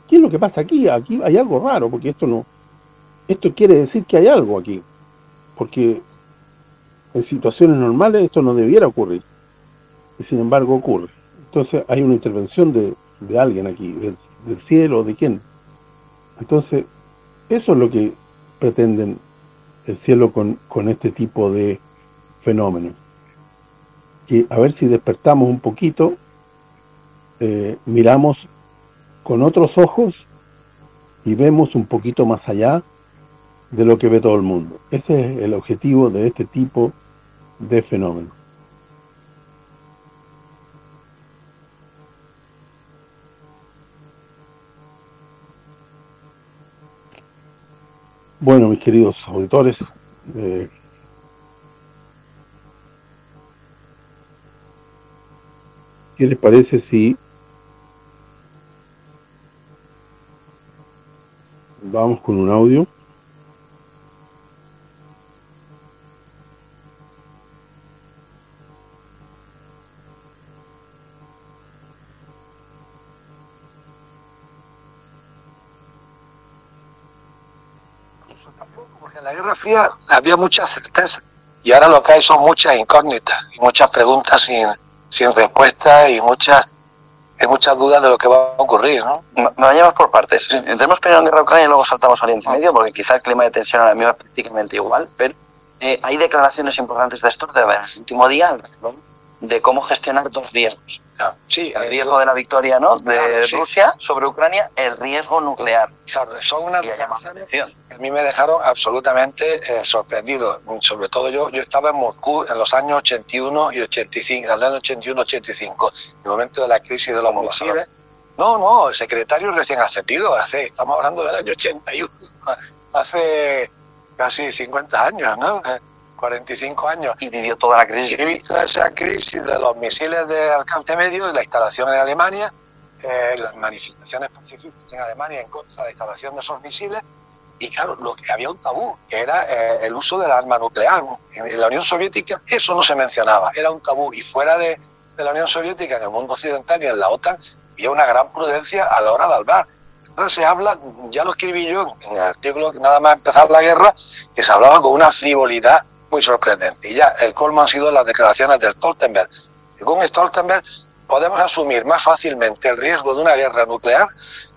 Speaker 1: ¿Qué es lo que pasa aquí? Aquí hay algo raro, porque esto no esto quiere decir que hay algo aquí. Porque en situaciones normales esto no debiera ocurrir. Y sin embargo ocurre. Entonces hay una intervención de, de alguien aquí, del, cielo, ¿de quién? Entonces, eso es lo que pretenden el cielo con, con este tipo de fenómenos. Que a ver si despertamos un poquito, eh, miramos con otros ojos y vemos un poquito más allá de lo que ve todo el mundo. Ese es el objetivo de este tipo de fenómeno. Bueno, mis queridos auditores, eh, ¿qué les parece si vamos con un audio?
Speaker 2: Había mucha certeza y ahora lo que hay son muchas incógnitas y muchas preguntas sin, sin respuesta y muchas hay muchas dudas de lo que va a ocurrir, ¿no?
Speaker 3: Me vayamos por partes. Entremos primero en guerra Ucrania y luego saltamos al Oriente Medio, porque quizá el clima de tensión ahora mismo es prácticamente igual, pero eh, hay declaraciones importantes de estos de el último día, de cómo gestionar dos riesgos. Sí, el riesgo de la victoria ¿no? de Rusia sobre Ucrania, el riesgo nuclear.
Speaker 2: Claro, son una que a mí me dejaron absolutamente eh, sorprendido. Sobre todo yo, yo estaba en Moscú en los años 81 y 85, en el año 81-85, en el momento de la crisis de los misiles. No, no, el secretario recién ascendido, hace, estamos hablando del año 81, hace casi 50 años, ¿no? 45 años.
Speaker 3: Y vivió toda la crisis.
Speaker 2: Y visto esa crisis de los misiles de alcance medio y la instalación en Alemania, eh, las manifestaciones pacifistas en Alemania en contra de la instalación de esos misiles, y claro, lo que había un tabú, que era eh, el uso del arma nuclear. En la Unión Soviética eso no se mencionaba, era un tabú. Y fuera de, de la Unión Soviética, en el mundo occidental y en la OTAN, había una gran prudencia a la hora de hablar. Entonces se habla, ya lo escribí yo en el artículo nada más empezar la guerra, que se hablaba con una frivolidad muy sorprendente. Y ya el colmo han sido las declaraciones de Stoltenberg. Según Stoltenberg, podemos asumir más fácilmente el riesgo de una guerra nuclear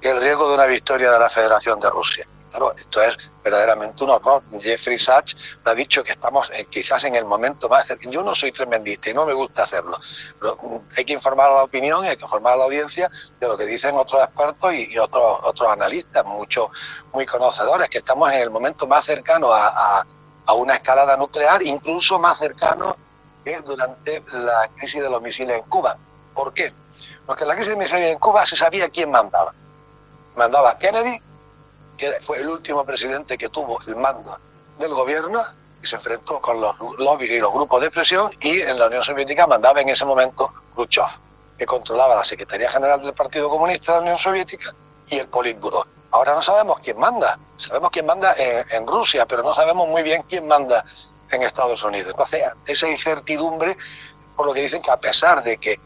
Speaker 2: que el riesgo de una victoria de la Federación de Rusia. Claro, esto es verdaderamente un horror. Jeffrey Sachs ha dicho que estamos eh, quizás en el momento más. Yo no soy tremendista y no me gusta hacerlo, pero mm, hay que informar a la opinión y hay que informar a la audiencia de lo que dicen otros expertos y, otros, otros analistas, muchos muy conocedores, que estamos en el momento más cercano a a una escalada nuclear, incluso más cercano que durante la crisis de los misiles en Cuba. ¿Por qué? Porque en la crisis de misiles en Cuba se sabía quién mandaba. Mandaba Kennedy, que fue el último presidente que tuvo el mando del gobierno, y se enfrentó con los lobbies y los grupos de presión, y en la Unión Soviética mandaba en ese momento Khrushchev, que controlaba la Secretaría General del Partido Comunista de la Unión Soviética y el Politburo. Ahora no sabemos quién manda. Sabemos quién manda en, Rusia, pero no sabemos muy bien quién manda en Estados Unidos. Entonces, esa incertidumbre, por lo que dicen que a pesar de que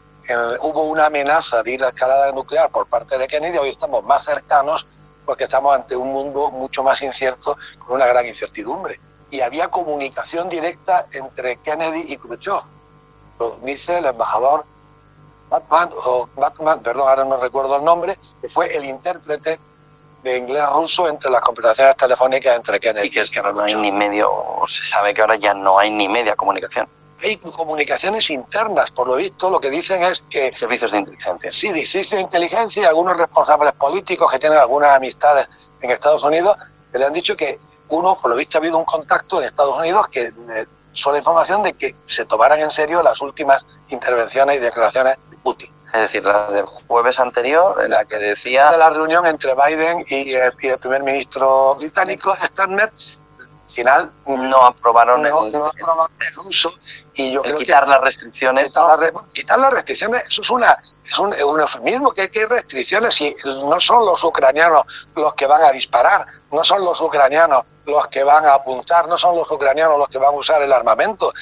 Speaker 2: hubo una amenaza de ir a escalada nuclear por parte de Kennedy, hoy estamos más cercanos porque estamos ante un mundo mucho más incierto, con una gran incertidumbre. Y había comunicación directa entre Kennedy y Khrushchev. Lo dice el embajador Batman, o Batman, perdón, ahora no recuerdo el nombre, que fue el intérprete de inglés-ruso entre las conversaciones telefónicas entre Kennedy
Speaker 3: y que es que no hay ni medio, se sabe que ahora ya no hay ni media comunicación.
Speaker 2: Hay comunicaciones internas, por lo visto, lo que dicen es que...
Speaker 3: Servicios de inteligencia.
Speaker 2: Sí, servicios de inteligencia y algunos responsables políticos que tienen algunas amistades en Estados Unidos, que le han dicho que uno, por lo visto, ha habido un contacto en Estados Unidos que eh, son la información de que se tomaran en serio las últimas intervenciones y declaraciones de Putin
Speaker 3: es decir, la del jueves anterior, en la que decía...
Speaker 2: De la reunión entre Biden y el, primer ministro británico, Starmer, final
Speaker 3: no aprobaron
Speaker 2: no,
Speaker 3: el,
Speaker 2: no aprobaron el uso y yo creo
Speaker 3: quitar
Speaker 2: que
Speaker 3: las restricciones.
Speaker 2: quitar, las re- quitar las restricciones eso es una es un, un eufemismo que hay restricciones y no son los ucranianos los que van a disparar no son los ucranianos los que van a apuntar no son los ucranianos los que van a usar el armamento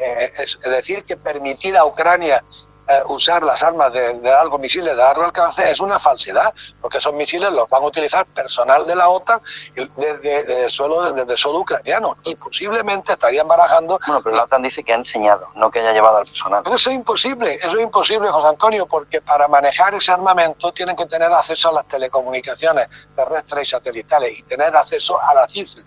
Speaker 2: Eh, es, es decir que permitir a Ucrania eh, usar las armas de, de largo misiles de largo alcance es una falsedad, porque esos misiles los van a utilizar personal de la OTAN desde, desde el suelo desde el suelo ucraniano y posiblemente estarían barajando
Speaker 3: Bueno, pero la OTAN dice que ha enseñado, no que haya llevado al personal.
Speaker 2: pero eso es imposible, eso es imposible, José Antonio, porque para manejar ese armamento tienen que tener acceso a las telecomunicaciones terrestres y satelitales y tener acceso a la cifra.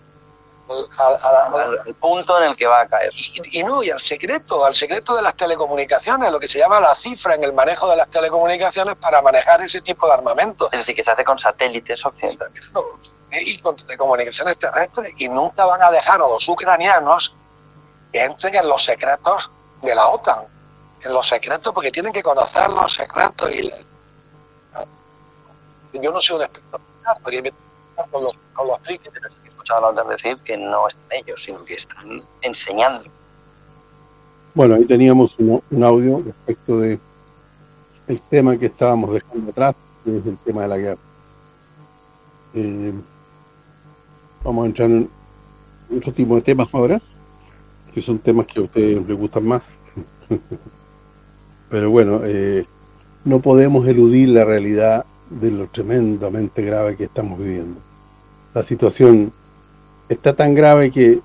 Speaker 3: Al, punto en el que va a caer.
Speaker 2: y, y no, y al secreto, al secreto de las telecomunicaciones, lo que se llama la cifra en el manejo de las telecomunicaciones para manejar ese tipo de armamento.
Speaker 3: Es decir, que se hace con satélites occidentales.
Speaker 2: y con telecomunicaciones terrestres y nunca van a dejar a los ucranianos que entren en los secretos de la OTAN, en los secretos porque tienen que conocer los secretos y yo no soy un experto porque con los, con los frikis,
Speaker 3: Escuchado a la OTAN decir que no están ellos, sino que están enseñando.
Speaker 1: Bueno, ahí teníamos un, un audio respecto de el tema que estábamos dejando atrás, que es el tema de la guerra. Eh, vamos a entrar en otro tipo de temas ahora, que son temas que a ustedes les gustan más. Pero bueno, eh, no podemos eludir la realidad de lo tremendamente grave que estamos viviendo. La situación está tan grave que,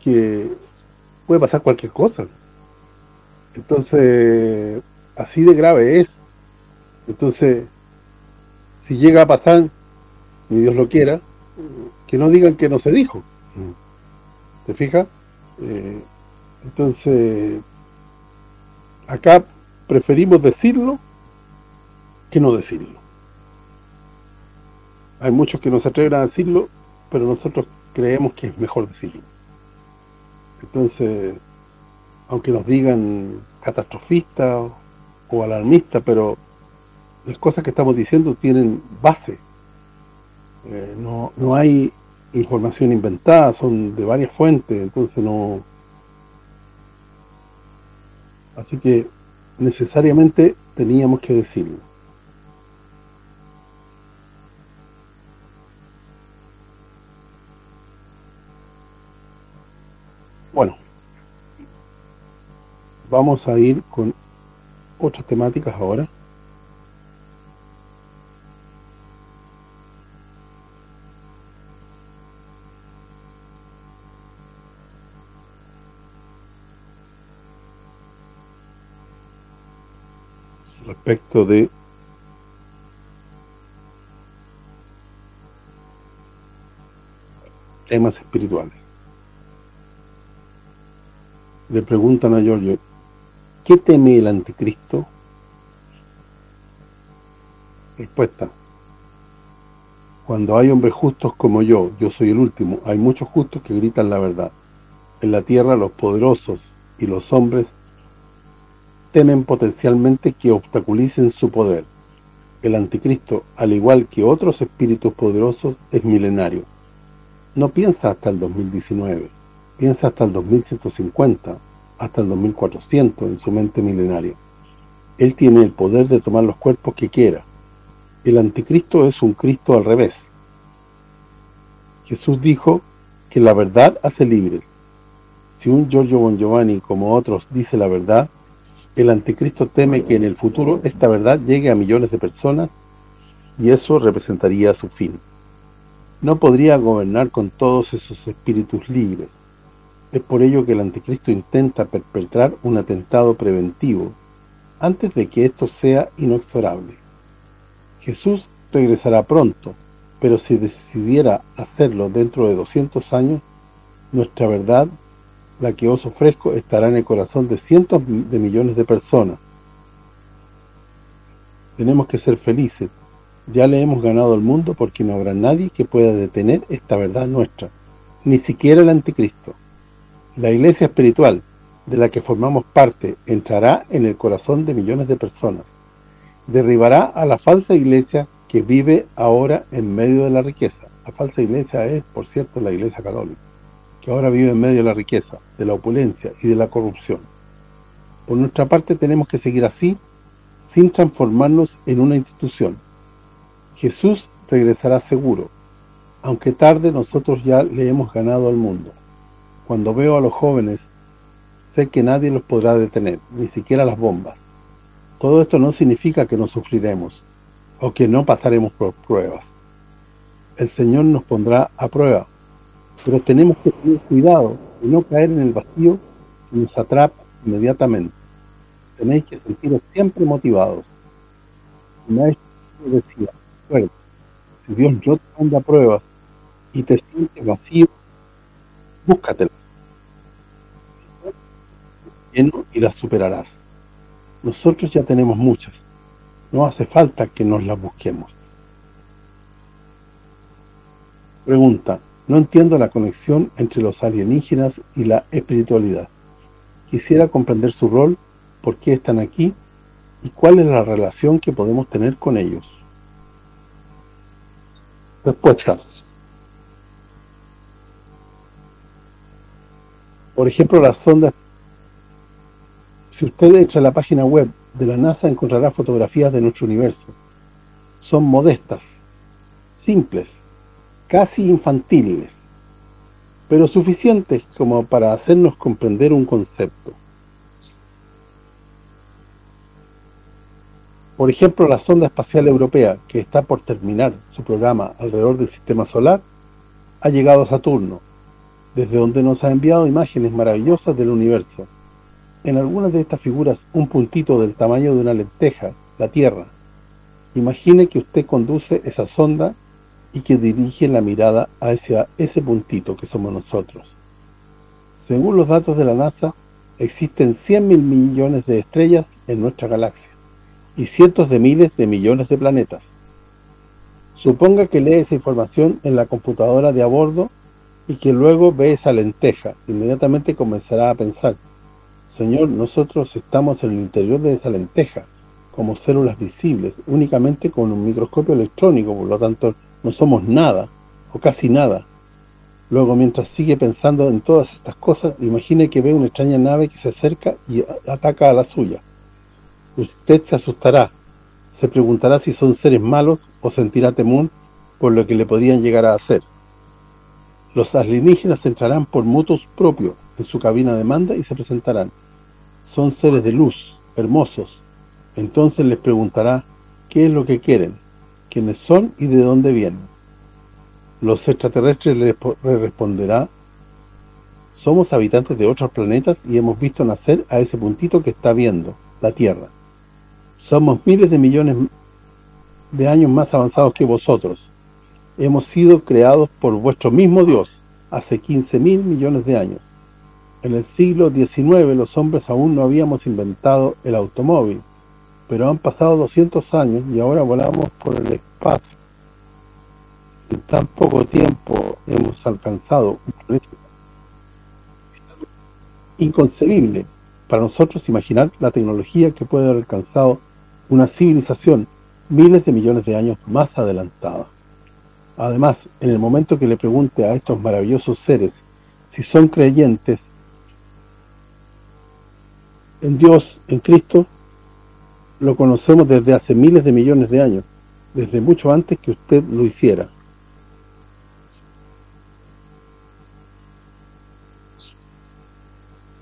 Speaker 1: que, puede pasar cualquier cosa. Entonces, así de grave es. Entonces, si llega a pasar, ni Dios lo quiera, que no digan que no se dijo. ¿Te fijas? Eh, entonces, acá preferimos decirlo que no decirlo. Hay muchos que no se atreven a decirlo, pero nosotros creemos que es mejor decirlo. Entonces, aunque nos digan catastrofista o, o alarmista, pero las cosas que estamos diciendo tienen base. Eh, no, no hay información inventada, son de varias fuentes, entonces no... Así que necesariamente teníamos que decirlo. Bueno, vamos a ir con otras temáticas ahora. Respecto de temas espirituales. Le preguntan a Giorgio, ¿qué teme el anticristo? Respuesta. Cuando hay hombres justos como yo, yo soy el último, hay muchos justos que gritan la verdad. En la tierra los poderosos y los hombres temen potencialmente que obstaculicen su poder. El anticristo, al igual que otros espíritus poderosos, es milenario. No piensa hasta el 2019, piensa hasta el 2150, hasta el 2400 en su mente milenaria. Él tiene el poder de tomar los cuerpos que quiera. El anticristo es un Cristo al revés. Jesús dijo que la verdad hace libres. Si un Giorgio Bon Giovanni, como otros, dice la verdad, el anticristo teme que en el futuro esta verdad llegue a millones de personas y eso representaría su fin. No podría gobernar con todos esos espíritus libres. Es por ello que el anticristo intenta perpetrar un atentado preventivo antes de que esto sea inexorable. Jesús regresará pronto, pero si decidiera hacerlo dentro de 200 años, nuestra verdad, la que os ofrezco, estará en el corazón de cientos de millones de personas. Tenemos que ser felices. Ya le hemos ganado al mundo porque no habrá nadie que pueda detener esta verdad nuestra, ni siquiera el anticristo. La iglesia espiritual, de la que formamos parte, entrará en el corazón de millones de personas. Derribará a la falsa iglesia que vive ahora en medio de la riqueza. La falsa iglesia es, por cierto, la iglesia católica, que ahora vive en medio de la riqueza, de la opulencia y de la corrupción. Por nuestra parte tenemos que seguir así, sin transformarnos en una institución. Jesús regresará seguro, aunque tarde nosotros ya le hemos ganado al mundo. Cuando veo a los jóvenes, sé que nadie los podrá detener, ni siquiera las bombas. Todo esto no significa que no sufriremos, o que no pasaremos por pruebas. El Señor nos pondrá a prueba, pero tenemos que tener cuidado de no caer en el vacío que nos atrapa inmediatamente. Tenéis que sentiros siempre motivados. El maestro decía, si Dios no te manda pruebas y te sientes vacío, búscatelas. Y las superarás. Nosotros ya tenemos muchas. No hace falta que nos las busquemos. Pregunta. No entiendo la conexión entre los alienígenas y la espiritualidad. Quisiera comprender su rol, por qué están aquí y cuál es la relación que podemos tener con ellos. Respuesta. Por ejemplo, las sondas... Si usted entra a la página web de la NASA, encontrará fotografías de nuestro universo. Son modestas, simples, casi infantiles, pero suficientes como para hacernos comprender un concepto. Por ejemplo, la sonda espacial europea, que está por terminar su programa alrededor del sistema solar, ha llegado a Saturno, desde donde nos ha enviado imágenes maravillosas del universo. En algunas de estas figuras, un puntito del tamaño de una lenteja, la Tierra. Imagine que usted conduce esa sonda y que dirige la mirada hacia ese puntito que somos nosotros. Según los datos de la NASA, existen 100 mil millones de estrellas en nuestra galaxia y cientos de miles de millones de planetas. Suponga que lee esa información en la computadora de a bordo y que luego ve esa lenteja, inmediatamente comenzará a pensar, Señor, nosotros estamos en el interior de esa lenteja, como células visibles, únicamente con un microscopio electrónico, por lo tanto no somos nada, o casi nada. Luego, mientras sigue pensando en todas estas cosas, imagine que ve una extraña nave que se acerca y ataca a la suya. Usted se asustará, se preguntará si son seres malos o sentirá temor por lo que le podrían llegar a hacer. Los alienígenas entrarán por mutuos propios en su cabina de manda y se presentarán. Son seres de luz, hermosos. Entonces les preguntará qué es lo que quieren, quiénes son y de dónde vienen. Los extraterrestres les responderá somos habitantes de otros planetas y hemos visto nacer a ese puntito que está viendo, la Tierra. Somos miles de millones de años más avanzados que vosotros. Hemos sido creados por vuestro mismo Dios hace 15 mil millones de años. En el siglo XIX los hombres aún no habíamos inventado el automóvil, pero han pasado 200 años y ahora volamos por el espacio. En tan poco tiempo hemos alcanzado un inconcebible para nosotros imaginar la tecnología que puede haber alcanzado una civilización miles de millones de años más adelantada. Además, en el momento que le pregunte a estos maravillosos seres si son creyentes en Dios, en Cristo, lo conocemos desde hace miles de millones de años, desde mucho antes que usted lo hiciera.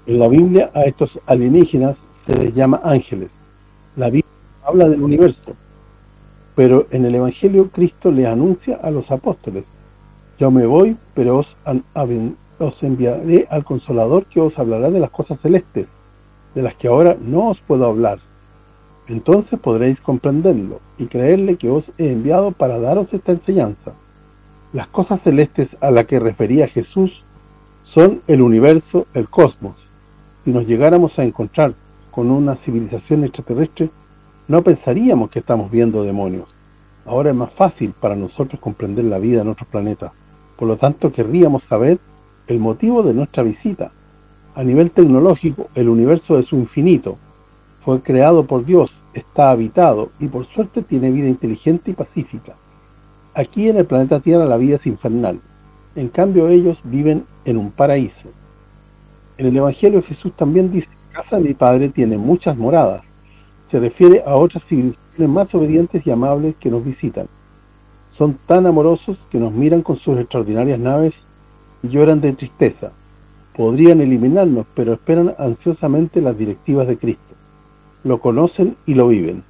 Speaker 1: En la Biblia a estos alienígenas se les llama ángeles. La Biblia habla del universo, pero en el Evangelio Cristo le anuncia a los apóstoles, yo me voy, pero os, os enviaré al Consolador que os hablará de las cosas celestes, de las que ahora no os puedo hablar. Entonces podréis comprenderlo y creerle que os he enviado para daros esta enseñanza. Las cosas celestes a las que refería Jesús son el universo, el cosmos. Si nos llegáramos a encontrar con una civilización extraterrestre, no pensaríamos que estamos viendo demonios. Ahora es más fácil para nosotros comprender la vida en otros planetas. Por lo tanto, querríamos saber el motivo de nuestra visita. A nivel tecnológico, el universo es infinito. fue creado por Dios, está habitado y por suerte tiene vida inteligente y pacífica. Aquí en el planeta Tierra la vida es infernal. En cambio ellos viven en un paraíso. En el Evangelio Jesús también dice, casa de mi Padre tiene muchas moradas. Se refiere a otras civilizaciones más obedientes y amables que nos visitan. Son tan amorosos que nos miran con sus extraordinarias naves y lloran de tristeza. Podrían eliminarnos, pero esperan ansiosamente las directivas de Cristo. Lo conocen y lo viven.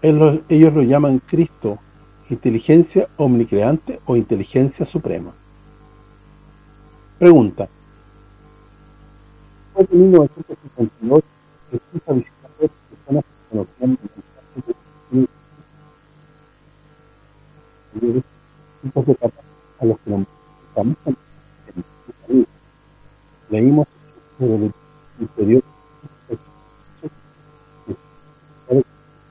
Speaker 1: Ellos lo llaman Cristo, inteligencia omnicreante o inteligencia suprema. Pregunta. En 1958, Jesús el interior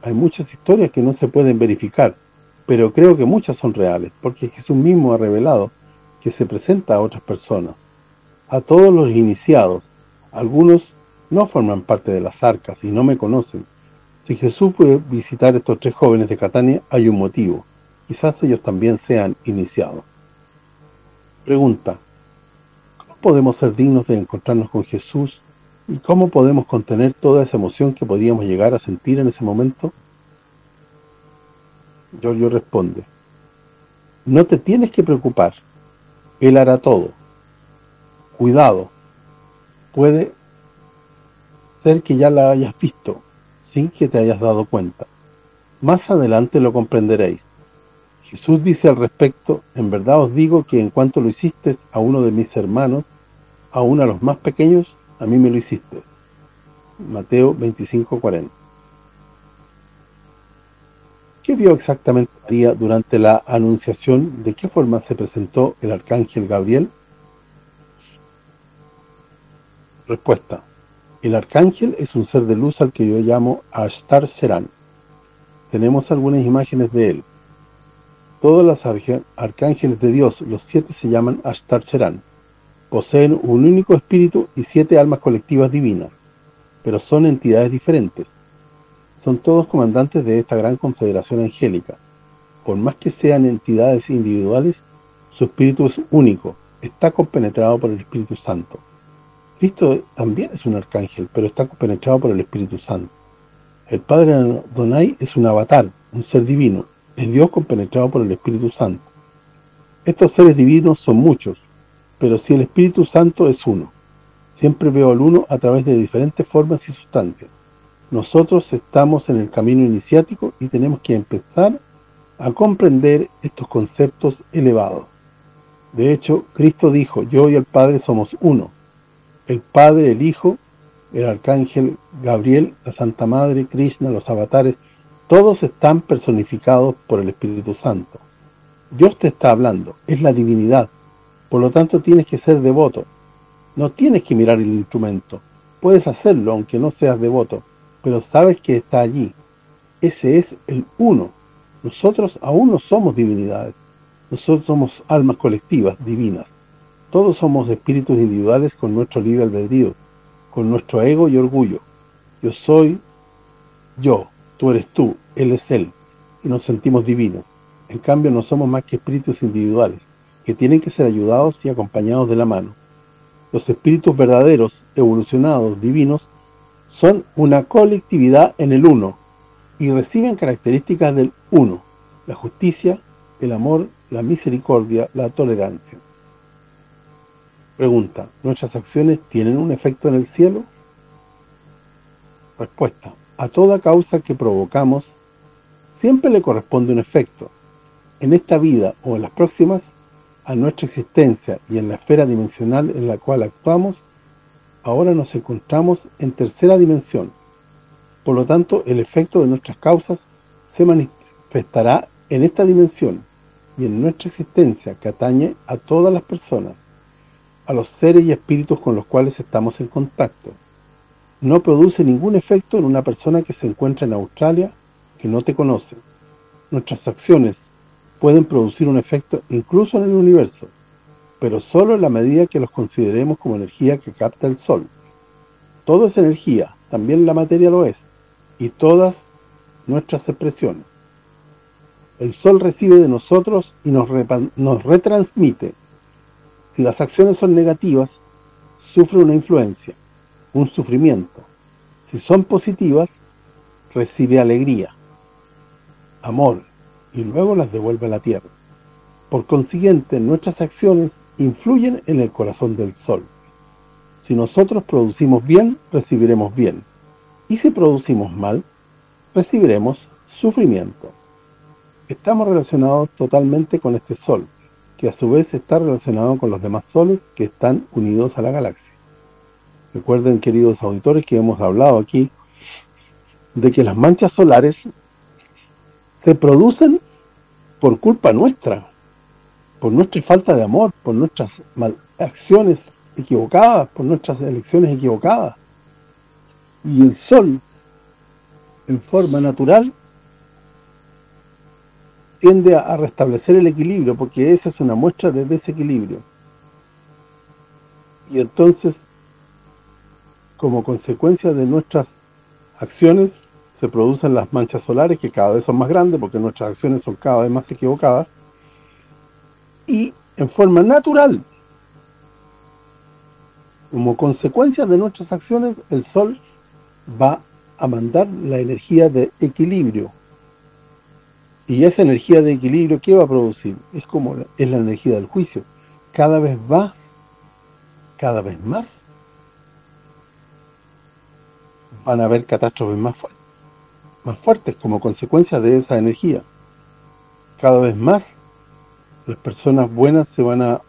Speaker 1: hay muchas historias que no se pueden verificar pero creo que muchas son reales porque Jesús mismo ha revelado que se presenta a otras personas. A todos los iniciados algunos no forman parte de las arcas y no me conocen si Jesús fue visitar estos tres jóvenes de Catania hay un motivo. Quizás ellos también sean iniciados. Pregunta podemos ser dignos de encontrarnos con Jesús y cómo podemos contener toda esa emoción que podíamos llegar a sentir en ese momento? Giorgio responde, no te tienes que preocupar, Él hará todo. Cuidado, puede ser que ya la hayas visto sin que te hayas dado cuenta. Más adelante lo comprenderéis. Jesús dice al respecto, en verdad os digo que en cuanto lo hiciste a uno de mis hermanos, aún a los más pequeños, a mí me lo hiciste. Mateo 25:40. ¿Qué vio exactamente María durante la anunciación? ¿De qué forma se presentó el arcángel Gabriel? Respuesta. El arcángel es un ser de luz al que yo llamo Ashtar Serán. Tenemos algunas imágenes de él. Todos los arcángeles de Dios, los siete se llaman Ashtar Serán poseen un único espíritu y siete almas colectivas divinas, pero son entidades diferentes. Son todos comandantes de esta gran confederación angélica. Por más que sean entidades individuales, su espíritu es único, está compenetrado por el Espíritu Santo. Cristo también es un arcángel, pero está compenetrado por el Espíritu Santo. El Padre Donai es un avatar, un ser divino, es Dios compenetrado por el Espíritu Santo. Estos seres divinos son muchos, pero si el Espíritu Santo es uno. Siempre veo al uno a través de diferentes formas y sustancias. Nosotros estamos en el camino iniciático y tenemos que empezar a comprender estos conceptos elevados. De hecho, Cristo dijo, yo y el Padre somos uno. El Padre, el Hijo, el Arcángel Gabriel, la Santa Madre, Krishna, los avatares, todos están personificados por el Espíritu Santo. Dios te está hablando, es la divinidad, por lo tanto, tienes que ser devoto. No tienes que mirar el instrumento. Puedes hacerlo, aunque no seas devoto, pero sabes que está allí. Ese es el uno. Nosotros aún no somos divinidades. Nosotros somos almas colectivas, divinas. Todos somos espíritus individuales con nuestro libre albedrío, con nuestro ego y orgullo. Yo soy yo, tú eres tú, él es él, y nos sentimos divinos. En cambio, no somos más que espíritus individuales que tienen que ser ayudados y acompañados de la mano. Los espíritus verdaderos, evolucionados, divinos, son una colectividad en el uno y reciben características del uno, la justicia, el amor, la misericordia, la tolerancia. Pregunta, ¿nuestras acciones tienen un efecto en el cielo? Respuesta, a toda causa que provocamos siempre le corresponde un efecto. En esta vida o en las próximas a nuestra existencia y en la esfera dimensional en la cual actuamos, ahora nos encontramos en tercera dimensión. Por lo tanto, el efecto de nuestras causas se manifestará en esta dimensión y en nuestra existencia que atañe a todas las personas, a los seres y espíritus con los cuales estamos en contacto. No produce ningún efecto en una persona que se encuentra en Australia que no te conoce. Nuestras acciones, pueden producir un efecto incluso en el universo, pero solo en la medida que los consideremos como energía que capta el Sol. Todo es energía, también la materia lo es, y todas nuestras expresiones. El sol recibe de nosotros y nos, nos retransmite. Si las acciones son negativas, sufre una influencia, un sufrimiento. Si son positivas, recibe alegría, amor, y luego las devuelve a la tierra. Por consiguiente, nuestras acciones influyen en el corazón del sol. Si nosotros producimos bien, recibiremos bien. Y si producimos mal, recibiremos sufrimiento. Estamos relacionados totalmente con este sol, que a su vez está relacionado con los demás soles que están unidos a la galaxia. Recuerden, queridos auditores, que hemos hablado aquí de que las manchas solares se producen por culpa nuestra, por nuestra falta de amor, por nuestras acciones equivocadas, por nuestras elecciones equivocadas. Y el sol, en forma natural, tiende a restablecer el equilibrio, porque esa es una muestra de desequilibrio. Y entonces, como consecuencia de nuestras acciones, se producen las manchas solares, que cada vez son más grandes, porque nuestras acciones son cada vez más equivocadas, y en forma natural, como consecuencia de nuestras acciones, el Sol va a mandar la energía de equilibrio. Y esa energía de equilibrio, ¿qué va a producir? Es como es la energía del juicio. Cada vez más, cada vez más, van a haber catástrofes más más fuertes como consecuencia de esa energía. Cada vez más, las personas buenas se van a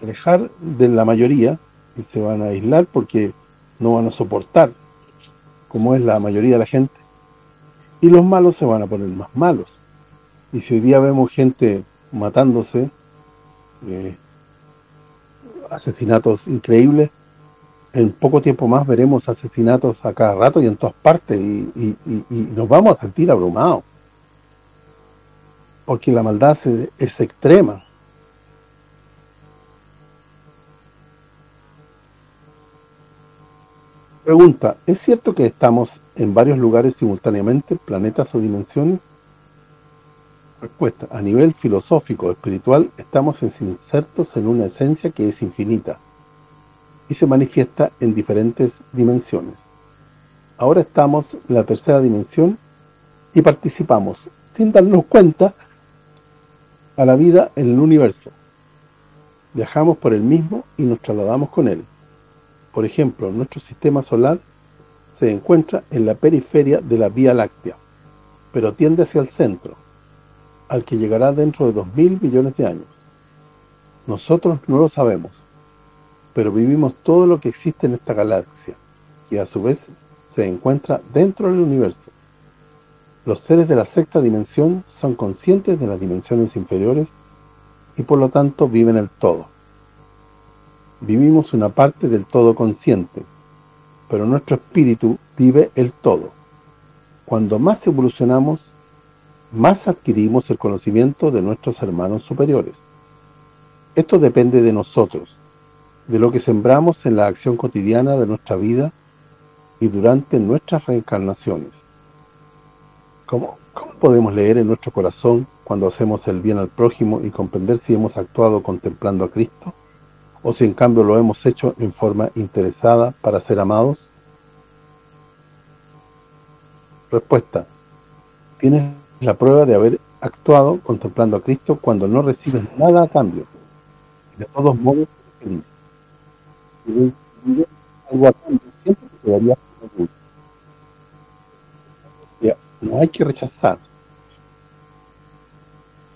Speaker 1: alejar de la mayoría y se van a aislar porque no van a soportar como es la mayoría de la gente y los malos se van a poner más malos. Y si hoy día vemos gente matándose eh, asesinatos increíbles en poco tiempo más veremos asesinatos a cada rato y en todas partes. Y, nos vamos a sentir abrumados. Porque la maldad es extrema. Pregunta, ¿es cierto que estamos en varios lugares simultáneamente, planetas o dimensiones? Respuesta, a nivel filosófico, espiritual, estamos insertos en una esencia que es infinita y se manifiesta en diferentes dimensiones. Ahora estamos en la tercera dimensión y participamos, sin darnos cuenta, a la vida en el universo. Viajamos por el mismo y nos trasladamos con él. Por ejemplo, nuestro sistema solar se encuentra en la periferia de la Vía Láctea, pero tiende hacia el centro, al que llegará dentro de 2.000 millones de años. Nosotros no lo sabemos, pero vivimos todo lo que existe en esta galaxia, que a su vez se encuentra dentro del universo. Los seres de la sexta dimensión son conscientes de las dimensiones inferiores y por lo tanto viven el todo vivimos una parte del todo consciente, pero nuestro espíritu vive el todo. Cuando más evolucionamos, más adquirimos el conocimiento de nuestros hermanos superiores. Esto depende de nosotros, de lo que sembramos en la acción cotidiana de nuestra vida y durante nuestras reencarnaciones. ¿Cómo, ¿Cómo podemos leer en nuestro corazón cuando hacemos el bien al prójimo y comprender si hemos actuado contemplando a Cristo? O si en cambio lo hemos hecho en forma interesada para ser amados? Respuesta. Tienes la prueba de haber actuado contemplando a Cristo cuando no recibes nada a cambio. De todos modos, feliz. Si algo a cambio, siempre te quedarías No hay que rechazar.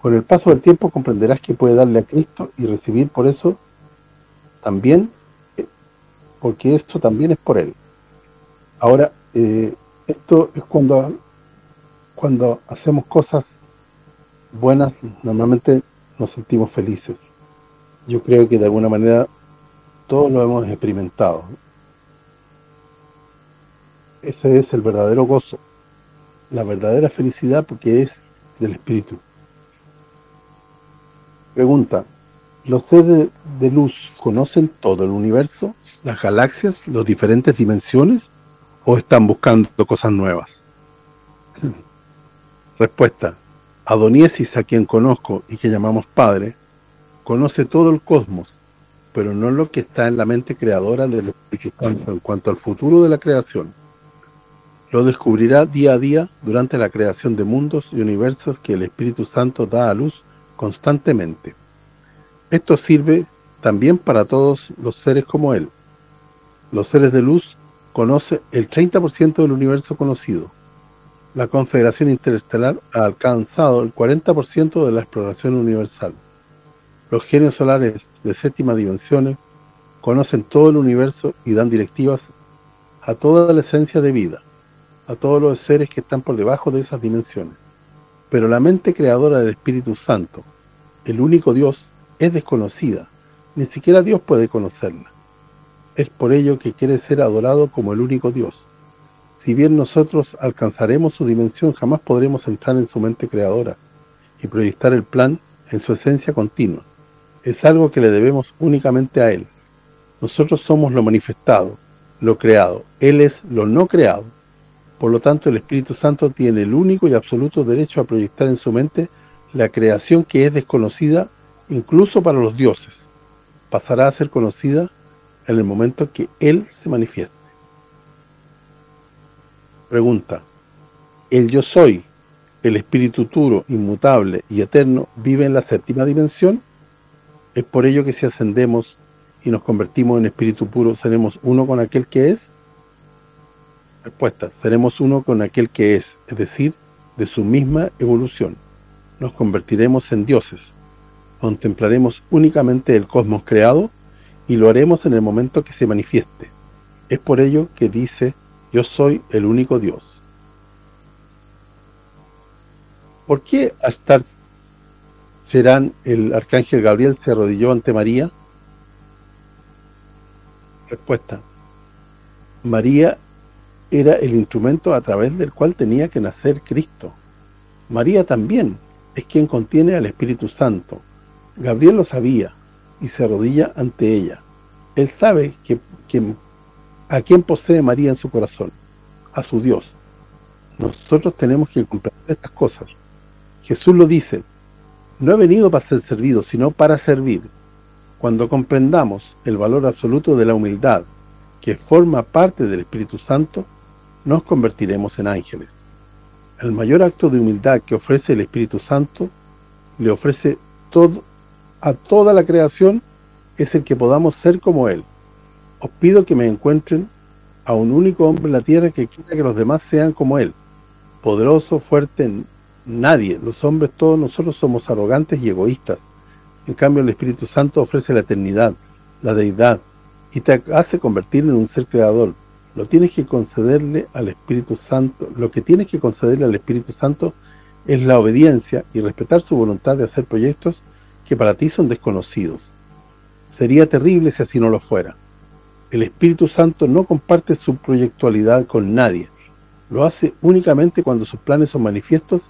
Speaker 1: Con el paso del tiempo comprenderás que puede darle a Cristo y recibir por eso también, porque esto también es por Él. Ahora, eh, esto es cuando cuando hacemos cosas buenas, normalmente nos sentimos felices. Yo creo que de alguna manera todos lo hemos experimentado. Ese es el verdadero gozo, la verdadera felicidad porque es del Espíritu. Pregunta, ¿Los seres de luz conocen todo el universo, las galaxias, las diferentes dimensiones ¿O están buscando cosas nuevas? Respuesta. Adoniesis, a quien conozco y que llamamos Padre, conoce todo el cosmos, pero no lo que está en la mente creadora del Espíritu Santo en cuanto al futuro de la creación. Lo descubrirá día a día durante la creación de mundos y universos que el Espíritu Santo da a luz constantemente. Esto sirve también para todos los seres como él. Los seres de luz conocen el 30% del universo conocido, la Confederación Interestelar ha alcanzado el 40% de la exploración universal. Los genios solares de séptima dimensión conocen todo el universo y dan directivas a toda la esencia de vida, a todos los seres que están por debajo de esas dimensiones. Pero la mente creadora del Espíritu Santo, el único Dios, es desconocida. Ni siquiera Dios puede conocerla. Es por ello que quiere ser adorado como el único Dios si bien nosotros alcanzaremos su dimensión, jamás podremos entrar en su mente creadora y proyectar el plan en su esencia continua. Es algo que le debemos únicamente a Él. Nosotros somos lo manifestado, lo creado. Él es lo no creado. Por lo tanto, el Espíritu Santo tiene el único y absoluto derecho a proyectar en su mente la creación que es desconocida incluso para los dioses. Pasará a ser conocida en el momento que Él se manifieste. Pregunta. ¿El yo soy, el espíritu puro, inmutable y eterno, vive en la séptima dimensión? ¿Es por ello que si ascendemos y nos convertimos en espíritu puro, seremos uno con aquel que es? Respuesta. Seremos uno con aquel que es, es decir, de su misma evolución. Nos convertiremos en dioses. Contemplaremos únicamente el cosmos creado y lo haremos en el momento que se manifieste. Es por ello que dice yo soy el único Dios. ¿Por qué hasta Serán el arcángel Gabriel se arrodilló ante María? Respuesta. María era el instrumento a través del cual tenía que nacer Cristo. María también es quien contiene al Espíritu Santo. Gabriel lo sabía y se arrodilla ante ella. Él sabe que, ¿A quién posee María en su corazón? A su Dios. Nosotros tenemos que comprender estas cosas. Jesús lo dice, no he venido para ser servido, sino para servir. Cuando comprendamos el valor absoluto de la humildad, que forma parte del Espíritu Santo, nos convertiremos en ángeles. El mayor acto de humildad que ofrece el Espíritu Santo, le ofrece todo a toda la creación, es el que podamos ser como Él os pido que me encuentren a un único hombre en la tierra que quiera que los demás sean como él. Poderoso, fuerte, nadie. Los hombres, todos nosotros somos arrogantes y egoístas. En cambio, el Espíritu Santo ofrece la eternidad, la deidad, y te hace convertir en un ser creador. Lo tienes que concederle al Espíritu Santo, lo que tienes que concederle al Espíritu Santo es la obediencia y respetar su voluntad de hacer proyectos que para ti son desconocidos. Sería terrible si así no lo fuera. El Espíritu Santo no comparte su proyectualidad con nadie. Lo hace únicamente cuando sus planes son manifiestos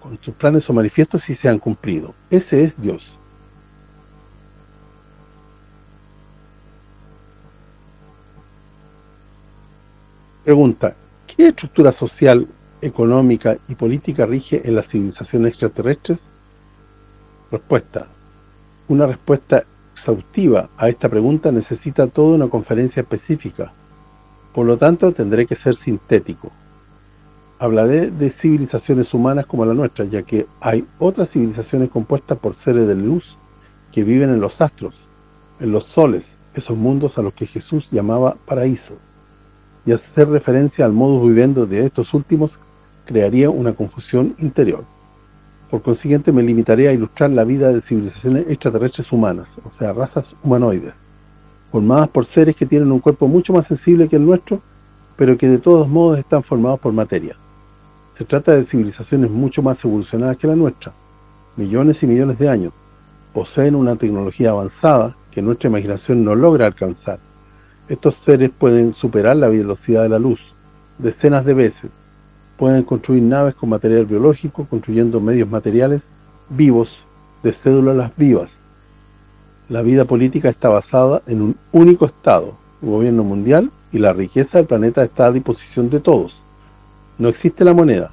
Speaker 1: cuando sus planes son manifiestos y se han cumplido. Ese es Dios. Pregunta, ¿qué estructura social, económica y política rige en las civilizaciones extraterrestres? Respuesta, una respuesta exhaustiva a esta pregunta necesita toda una conferencia específica. Por lo tanto, tendré que ser sintético. Hablaré de civilizaciones humanas como la nuestra, ya que hay otras civilizaciones compuestas por seres de luz que viven en los astros, en los soles, esos mundos a los que Jesús llamaba paraísos. Y hacer referencia al modo viviendo de estos últimos crearía una confusión interior. Por consiguiente, me limitaré a ilustrar la vida de civilizaciones extraterrestres humanas, o sea, razas humanoides, formadas por seres que tienen un cuerpo mucho más sensible que el nuestro, pero que de todos modos están formados por materia. Se trata de civilizaciones mucho más evolucionadas que la nuestra, millones y millones de años. Poseen una tecnología avanzada que nuestra imaginación no logra alcanzar. Estos seres pueden superar la velocidad de la luz, decenas de veces, pueden construir naves con material biológico, construyendo medios materiales vivos de células vivas. La vida política está basada en un único estado, gobierno mundial y la riqueza del planeta está a disposición de todos. No existe la moneda.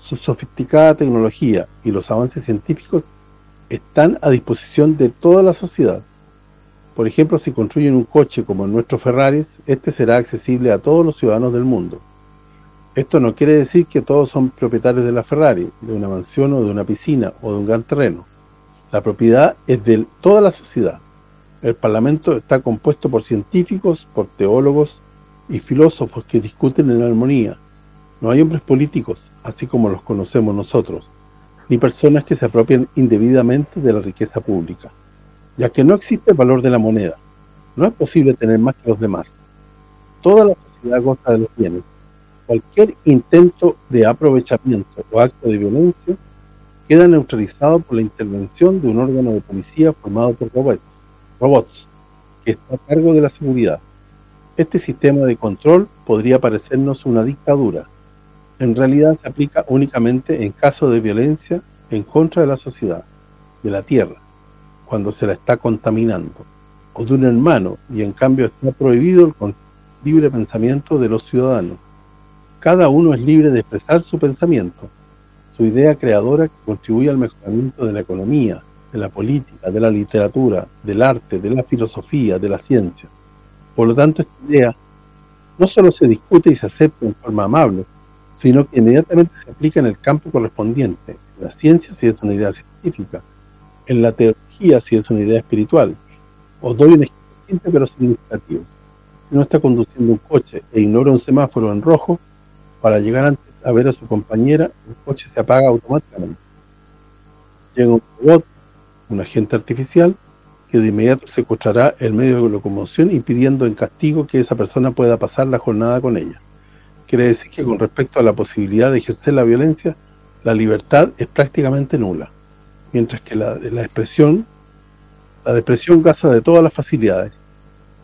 Speaker 1: Su sofisticada tecnología y los avances científicos están a disposición de toda la sociedad. Por ejemplo, si construyen un coche como nuestro Ferraris, este será accesible a todos los ciudadanos del mundo. Esto no quiere decir que todos son propietarios de la Ferrari, de una mansión o de una piscina o de un gran terreno. La propiedad es de toda la sociedad. El Parlamento está compuesto por científicos, por teólogos y filósofos que discuten en armonía. No hay hombres políticos, así como los conocemos nosotros, ni personas que se apropien indebidamente de la riqueza pública, ya que no existe el valor de la moneda. No es posible tener más que los demás. Toda la sociedad goza de los bienes. Cualquier intento de aprovechamiento o acto de violencia queda neutralizado por la intervención de un órgano de policía formado por robots, que está a cargo de la seguridad. Este sistema de control podría parecernos una dictadura. En realidad se aplica únicamente en caso de violencia en contra de la sociedad, de la tierra, cuando se la está contaminando, o de un hermano, y en cambio está prohibido el libre pensamiento de los ciudadanos. Cada uno es libre de expresar su pensamiento, su idea creadora que contribuye al mejoramiento de la economía, de la política, de la literatura, del arte, de la filosofía, de la ciencia. Por lo tanto, esta idea no solo se discute y se acepta en forma amable, sino que inmediatamente se aplica en el campo correspondiente, en la ciencia si es una idea científica, en la teología si es una idea espiritual. Os doy un ejemplo simple pero significativo. Si uno está conduciendo un coche e ignora un semáforo en rojo, para llegar antes a ver a su compañera, el coche se apaga automáticamente. Llega un robot, un agente artificial, que de inmediato secuestrará el medio de locomoción impidiendo en castigo que esa persona pueda pasar la jornada con ella. Quiere decir que con respecto a la posibilidad de ejercer la violencia, la libertad es prácticamente nula, mientras que la, la la depresión gaza de todas las facilidades.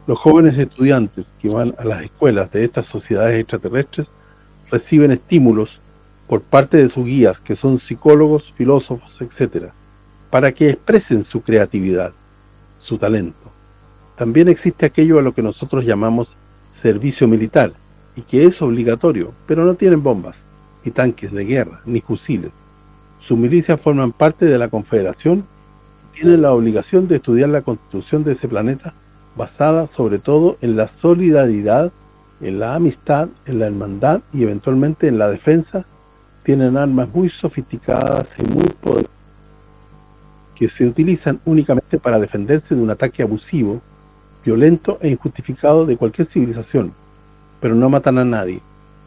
Speaker 1: Los jóvenes estudiantes que van a las escuelas de estas sociedades extraterrestres reciben estímulos por parte de sus guías, que son psicólogos, filósofos, etcétera, para que expresen su creatividad, su talento. También existe aquello a lo que nosotros llamamos servicio militar, y que es obligatorio, pero no tienen bombas, ni tanques de guerra, ni fusiles. Sus milicias forman parte de la Confederación y tienen la obligación de estudiar la constitución de ese planeta basada sobre todo en la solidaridad en la amistad, en la hermandad y eventualmente en la defensa, tienen armas muy sofisticadas y muy poderosas que se utilizan únicamente para defenderse de un ataque abusivo, violento e injustificado de cualquier civilización, pero no matan a nadie,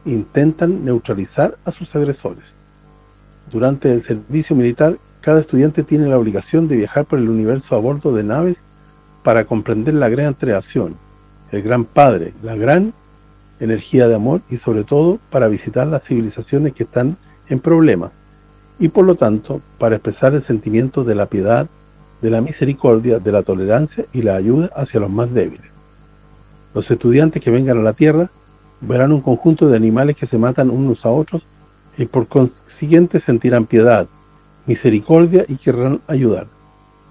Speaker 1: intentan neutralizar a sus agresores. Durante el servicio militar, cada estudiante tiene la obligación de viajar por el universo a bordo de naves para comprender la gran creación, el gran Padre, la gran energía de amor y sobre todo para visitar las civilizaciones que están en problemas y por lo tanto para expresar el sentimiento de la piedad, de la misericordia, de la tolerancia y la ayuda hacia los más débiles. Los estudiantes que vengan a la Tierra verán un conjunto de animales que se matan unos a otros y por consiguiente sentirán piedad, misericordia y querrán ayudar.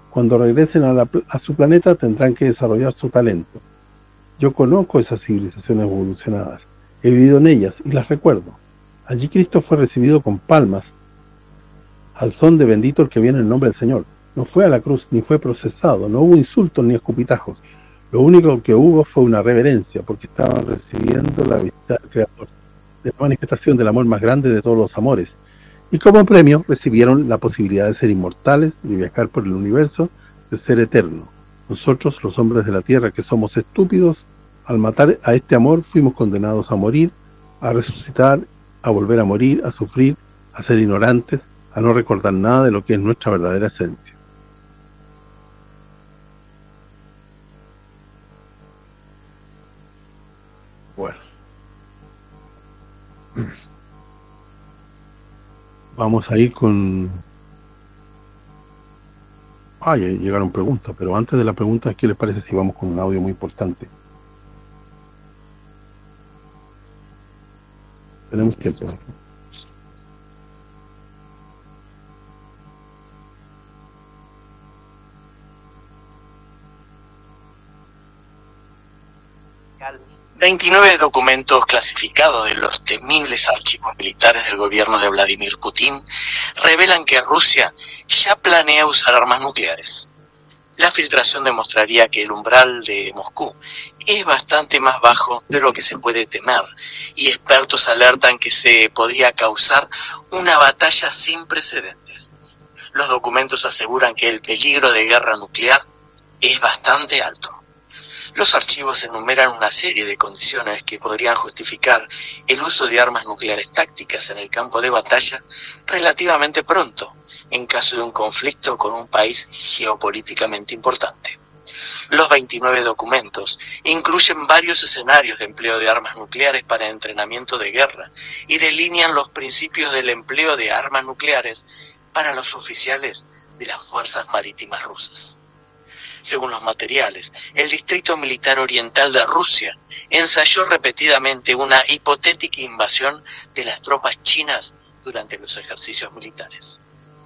Speaker 1: Cuando regresen a, a su planeta tendrán que desarrollar su talento yo conozco esas civilizaciones evolucionadas, he vivido en ellas y las recuerdo. Allí Cristo fue recibido con palmas, al son de bendito el que viene en nombre del Señor. No fue a la cruz, ni fue procesado, no hubo insultos ni escupitajos. Lo único que hubo fue una reverencia, porque estaban recibiendo la visita del Creador, de la manifestación del amor más grande de todos los amores. Y como premio recibieron la posibilidad de ser inmortales, de viajar por el universo, de ser eterno. Nosotros, los hombres de la tierra, que somos estúpidos, al matar a este amor fuimos condenados a morir, a resucitar, a volver a morir, a sufrir, a ser ignorantes, a no recordar nada de lo que es nuestra verdadera esencia. Bueno. Vamos a ir con... Ah, llegaron preguntas, pero antes de la pregunta, ¿qué les parece si vamos con un audio muy importante? Tenemos tiempo.
Speaker 4: 29 documentos clasificados de los temibles archivos militares del gobierno de Vladimir Putin revelan que Rusia ya planea usar armas nucleares. La filtración demostraría que el umbral de Moscú es bastante más bajo de lo que se puede temer y expertos alertan que se podría causar una batalla sin precedentes. Los documentos aseguran que el peligro de guerra nuclear es bastante alto. Los archivos enumeran una serie de condiciones que podrían justificar el uso de armas nucleares tácticas en el campo de batalla relativamente pronto, en caso de un conflicto con un país geopolíticamente importante. Los 29 documentos incluyen varios escenarios de empleo de armas nucleares para entrenamiento de guerra y delinean los principios del empleo de armas nucleares para los oficiales de las fuerzas marítimas rusas. Según los materiales, el Distrito Militar Oriental de Rusia ensayó repetidamente una hipotética invasión de las tropas chinas durante los ejercicios militares.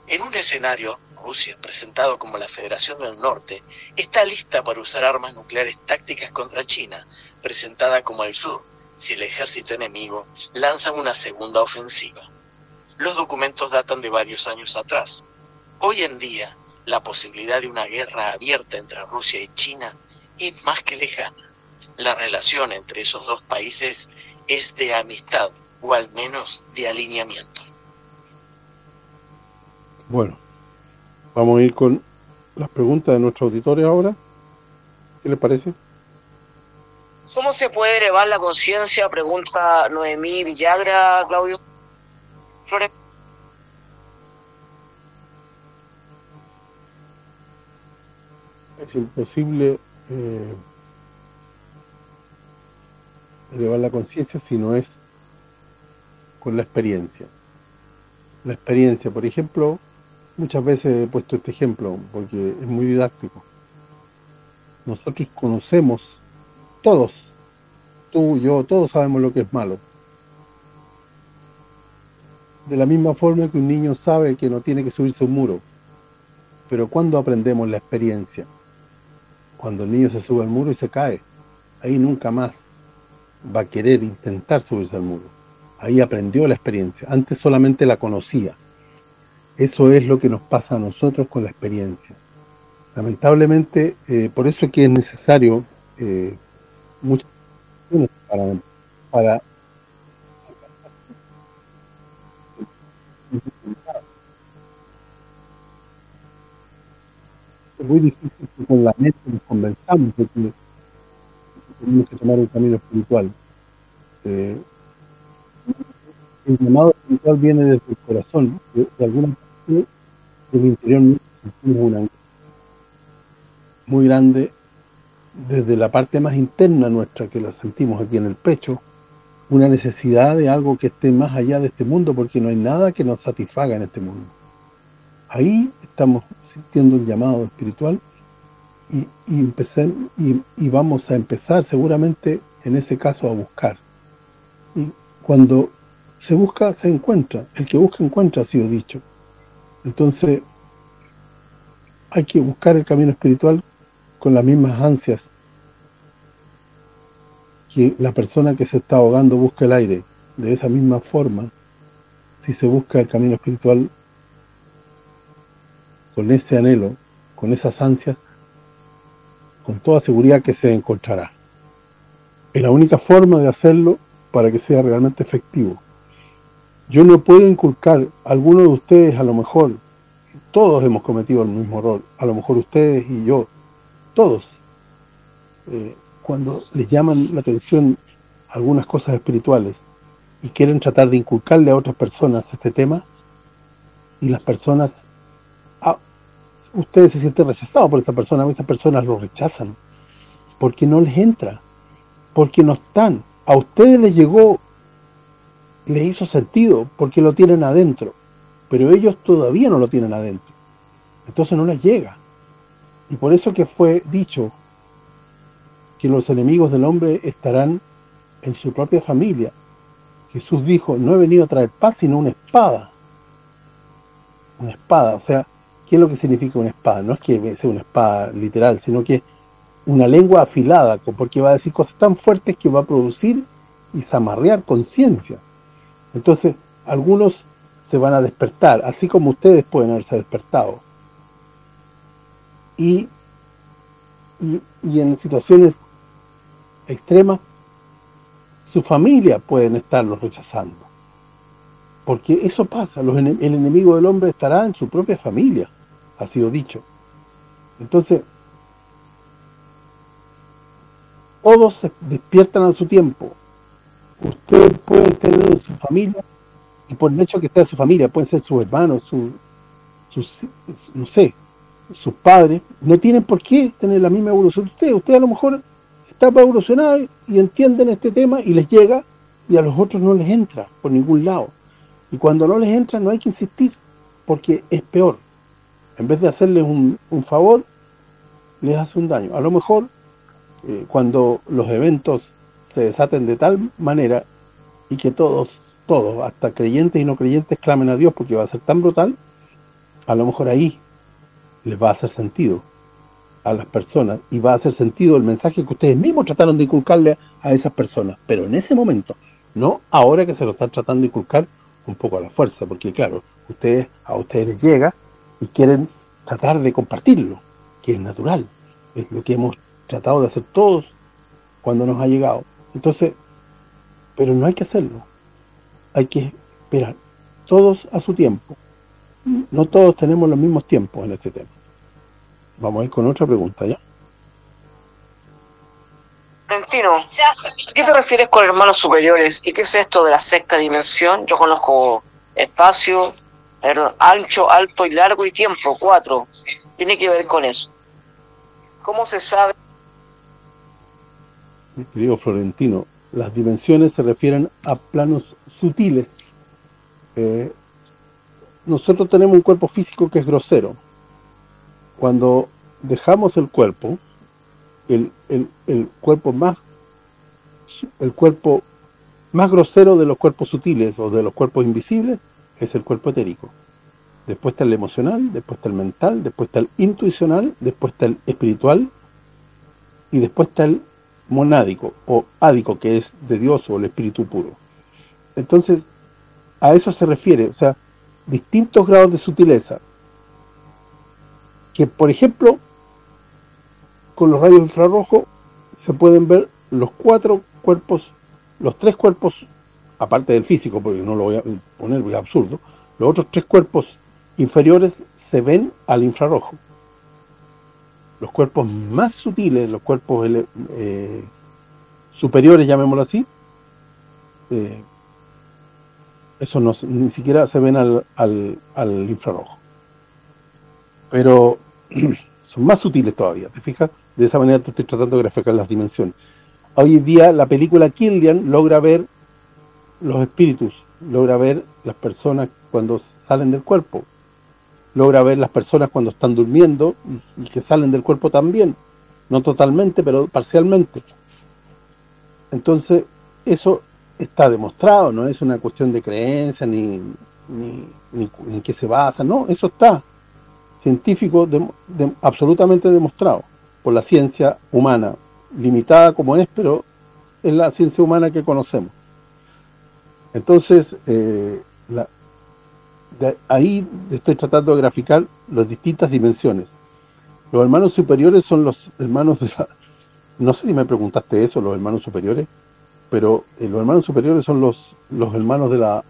Speaker 4: En un escenario, Rusia, presentado como la Federación del Norte, está lista para usar armas nucleares tácticas contra China, presentada como el Sur, si el ejército enemigo lanza una segunda ofensiva. Los documentos datan de varios años atrás. Hoy en día, la posibilidad de una guerra abierta entre Rusia y China es más que lejana. La relación entre esos dos países es de amistad o al menos de alineamiento.
Speaker 1: Bueno, vamos a ir con las preguntas de nuestros auditores ahora. ¿Qué les parece?
Speaker 5: ¿Cómo se puede elevar la conciencia? Pregunta Noemí Villagra, Claudio. Flores.
Speaker 1: es imposible eh, elevar la conciencia si no es con la experiencia. La experiencia, por ejemplo, muchas veces he puesto este ejemplo porque es muy didáctico. Nosotros conocemos, todos, tú, yo, todos sabemos lo que es malo. De la misma forma que un niño sabe que no tiene que subirse un muro. Pero cuando aprendemos la experiencia? cuando el niño se sube al muro y se cae, ahí nunca más va a querer intentar subirse al muro. Ahí aprendió la experiencia, antes solamente la conocía. Eso es lo que nos pasa a nosotros con la experiencia. Lamentablemente, eh, por eso es que es necesario eh, muchas para, para es muy difícil que con la mente nos convenzamos de que tenemos que tomar un camino espiritual. Eh, el llamado espiritual viene desde el corazón, de, alguna parte del interior sentimos una muy grande desde la parte más interna nuestra que la sentimos aquí en el pecho, una necesidad de algo que esté más allá de este mundo porque no hay nada que nos satisfaga en este mundo. Ahí estamos sintiendo un llamado espiritual y, y, y, vamos a empezar seguramente en ese caso a buscar. Y cuando se busca, se encuentra. El que busca, encuentra, ha sido dicho. Entonces, hay que buscar el camino espiritual con las mismas ansias que la persona que se está ahogando busca el aire. De esa misma forma, si se busca el camino espiritual con ese anhelo, con esas ansias, con toda seguridad que se encontrará. Es la única forma de hacerlo para que sea realmente efectivo. Yo no puedo inculcar, a alguno de ustedes a lo mejor, todos hemos cometido el mismo error, a lo mejor ustedes y yo, todos, eh, cuando les llaman la atención algunas cosas espirituales y quieren tratar de inculcarle a otras personas este tema, y las personas ustedes se sienten rechazados por esa persona, esas personas lo rechazan, porque no les entra, porque no están. A ustedes les llegó, les hizo sentido, porque lo tienen adentro, pero ellos todavía no lo tienen adentro. Entonces no les llega. Y por eso que fue dicho que los enemigos del hombre estarán en su propia familia. Jesús dijo, no he venido a traer paz, sino una espada. Una espada, o sea, ¿Qué es lo que significa una espada? No es que sea una espada literal, sino que una lengua afilada, porque va a decir cosas tan fuertes que va a producir y zamarrear conciencia. Entonces, algunos se van a despertar, así como ustedes pueden haberse despertado. Y, y, en situaciones extremas, su familia pueden estarlos rechazando. Porque eso pasa, el enemigo del hombre estará en su propia familia, ha sido dicho. Entonces, todos se despiertan a su tiempo. Ustedes pueden tener su familia, y por el hecho que sea su familia, pueden ser sus hermanos, sus, no sé, sus padres, no tienen por qué tener la misma evolución de usted. Usted a lo mejor está para evolucionar y entienden este tema y les llega, y a los otros no les entra por ningún lado. Y cuando no les entra no hay que insistir, porque es peor. En vez de hacerles un, favor, les hace un daño. A lo mejor, eh, cuando los eventos se desaten de tal manera y que todos, todos, hasta creyentes y no creyentes, clamen a Dios porque va a ser tan brutal, a lo mejor ahí les va a hacer sentido a las personas y va a hacer sentido el mensaje que ustedes mismos trataron de inculcarle a esas personas. Pero en ese momento, no ahora que se lo están tratando de inculcar un poco a la fuerza, porque claro, ustedes a ustedes les llega y quieren tratar de compartirlo, que es natural, es lo que hemos tratado de hacer todos cuando nos ha llegado. Entonces, pero no hay que hacerlo, hay que esperar, todos a su tiempo. No todos tenemos los mismos tiempos en este tema. Vamos a ir con otra pregunta, ¿ya?
Speaker 5: Valentino, qué te refieres con hermanos superiores? ¿Y qué es esto de la sexta dimensión? Yo conozco espacio, ancho, alto y largo y tiempo, cuatro. Tiene que ver con eso. ¿Cómo se sabe?
Speaker 1: Florentino, las dimensiones se refieren a planos sutiles. Eh, nosotros tenemos un cuerpo físico que es grosero. Cuando dejamos el cuerpo, el, el, cuerpo más el cuerpo más grosero de los cuerpos sutiles o de los cuerpos invisibles es el cuerpo etérico. Después está el emocional, después está el mental, después está el intuicional, después está el espiritual y después está el monádico o ádico, que es de Dios o el espíritu puro. Entonces, a eso se refiere, o sea, distintos grados de sutileza. Que, por ejemplo, con los rayos infrarrojos se pueden ver los cuatro cuerpos, los tres cuerpos, aparte del físico, porque no lo voy a poner, es absurdo, los otros tres cuerpos inferiores se ven al infrarrojo. Los cuerpos más sutiles, los cuerpos eh, superiores, llamémoslo así, eh, eso no, ni siquiera se ven al, al, al infrarrojo. Pero son más sutiles todavía, ¿te fijas? De esa manera te estoy tratando de graficar las dimensiones. Hoy en día la película Killian logra ver los espíritus, logra ver las personas cuando salen del cuerpo, logra ver las personas cuando están durmiendo y, que salen del cuerpo también, no totalmente, pero parcialmente. Entonces, eso está demostrado, no es una cuestión de creencia ni, ni, en qué se basa, no, eso está científico absolutamente demostrado por la ciencia humana, limitada como es, pero es la ciencia humana que conocemos. Entonces, eh, ahí estoy tratando de graficar las distintas dimensiones. Los hermanos superiores son los hermanos de la... No sé si me preguntaste eso, los hermanos superiores, pero eh, los hermanos superiores son los los hermanos de la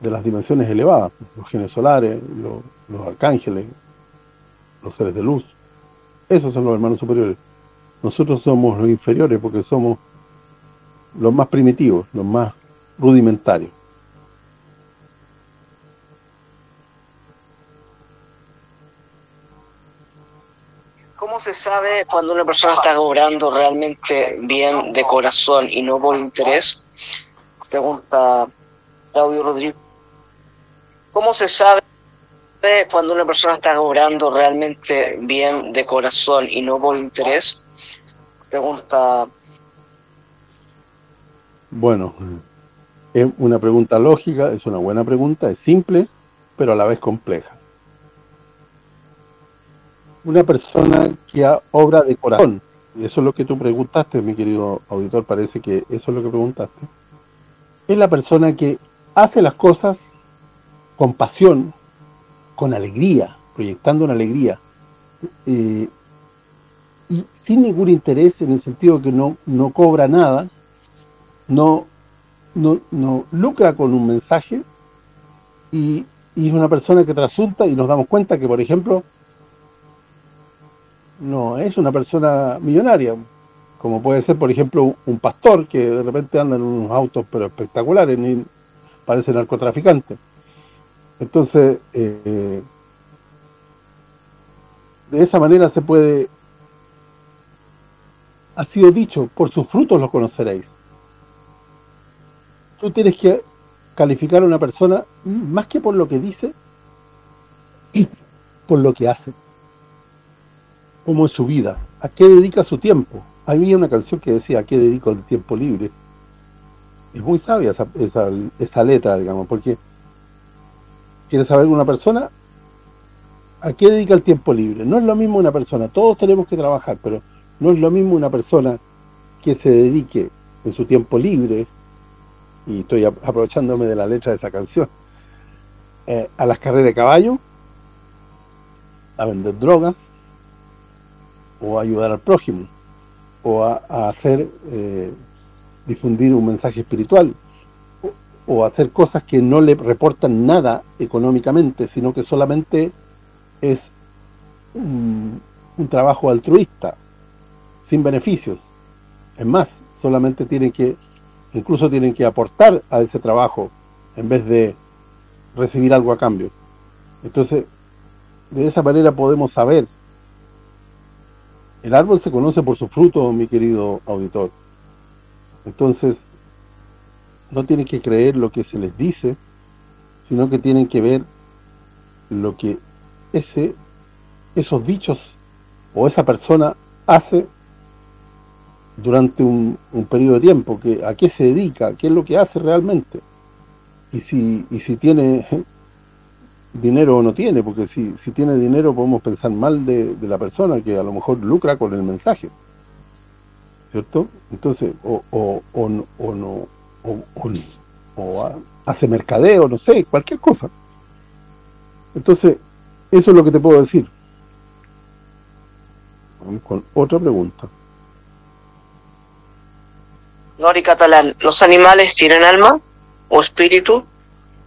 Speaker 1: de las dimensiones elevadas, los genes solares, los, los arcángeles, los seres de luz. Esos son los hermanos superiores. Nosotros somos los inferiores porque somos los más primitivos, los más rudimentarios.
Speaker 5: ¿Cómo se sabe cuando una persona está obrando realmente bien de corazón y no por interés? Pregunta Claudio Rodríguez. ¿Cómo se sabe cuando una persona está obrando realmente bien de corazón y no por interés? Pregunta.
Speaker 1: Bueno, es una pregunta lógica, es una buena pregunta, es simple, pero a la vez compleja. Una persona que obra de corazón, eso es lo que tú preguntaste, mi querido auditor, parece que eso es lo que preguntaste, es la persona que hace las cosas con pasión, con alegría, proyectando una alegría, eh, y sin ningún interés en el sentido que no, no cobra nada, no, no, no lucra con un mensaje y, y es una persona que trasunta y nos damos cuenta que, por ejemplo, no es una persona millonaria, como puede ser, por ejemplo, un pastor que de repente anda en unos autos pero espectaculares, ni parece narcotraficante. Entonces, eh, de esa manera se puede, ha sido dicho, por sus frutos los conoceréis. Tú tienes que calificar a una persona más que por lo que dice, por lo que hace cómo es su vida, a qué dedica su tiempo. Había una canción que decía, ¿a qué dedico el tiempo libre? Es muy sabia esa, letra, digamos, porque ¿quieres saber una persona? ¿A qué dedica el tiempo libre? No es lo mismo una persona, todos tenemos que trabajar, pero no es lo mismo una persona que se dedique en su tiempo libre, y estoy aprovechándome de la letra de esa canción, eh, a las carreras de caballo, a vender drogas, o ayudar al prójimo o a, hacer eh, difundir un mensaje espiritual o, hacer cosas que no le reportan nada económicamente, sino que solamente es un, trabajo altruista, sin beneficios. Es más, solamente tienen que, incluso tienen que aportar a ese trabajo en vez de recibir algo a cambio. Entonces, de esa manera podemos saber el árbol se conoce por su fruto, mi querido auditor. Entonces, no tienen que creer lo que se les dice, sino que tienen que ver lo que ese esos dichos o esa persona hace durante un, un periodo de tiempo, que a qué se dedica, qué es lo que hace realmente. Y si, y si tiene dinero o no tiene, porque si, si tiene dinero podemos pensar mal de, la persona que a lo mejor lucra con el mensaje. ¿Cierto? Entonces, o, o, o, o no, o, hace mercadeo, no sé, cualquier cosa. Entonces, eso es lo que te puedo decir. Vamos con otra pregunta.
Speaker 5: Nori Catalán, ¿los animales tienen alma o espíritu?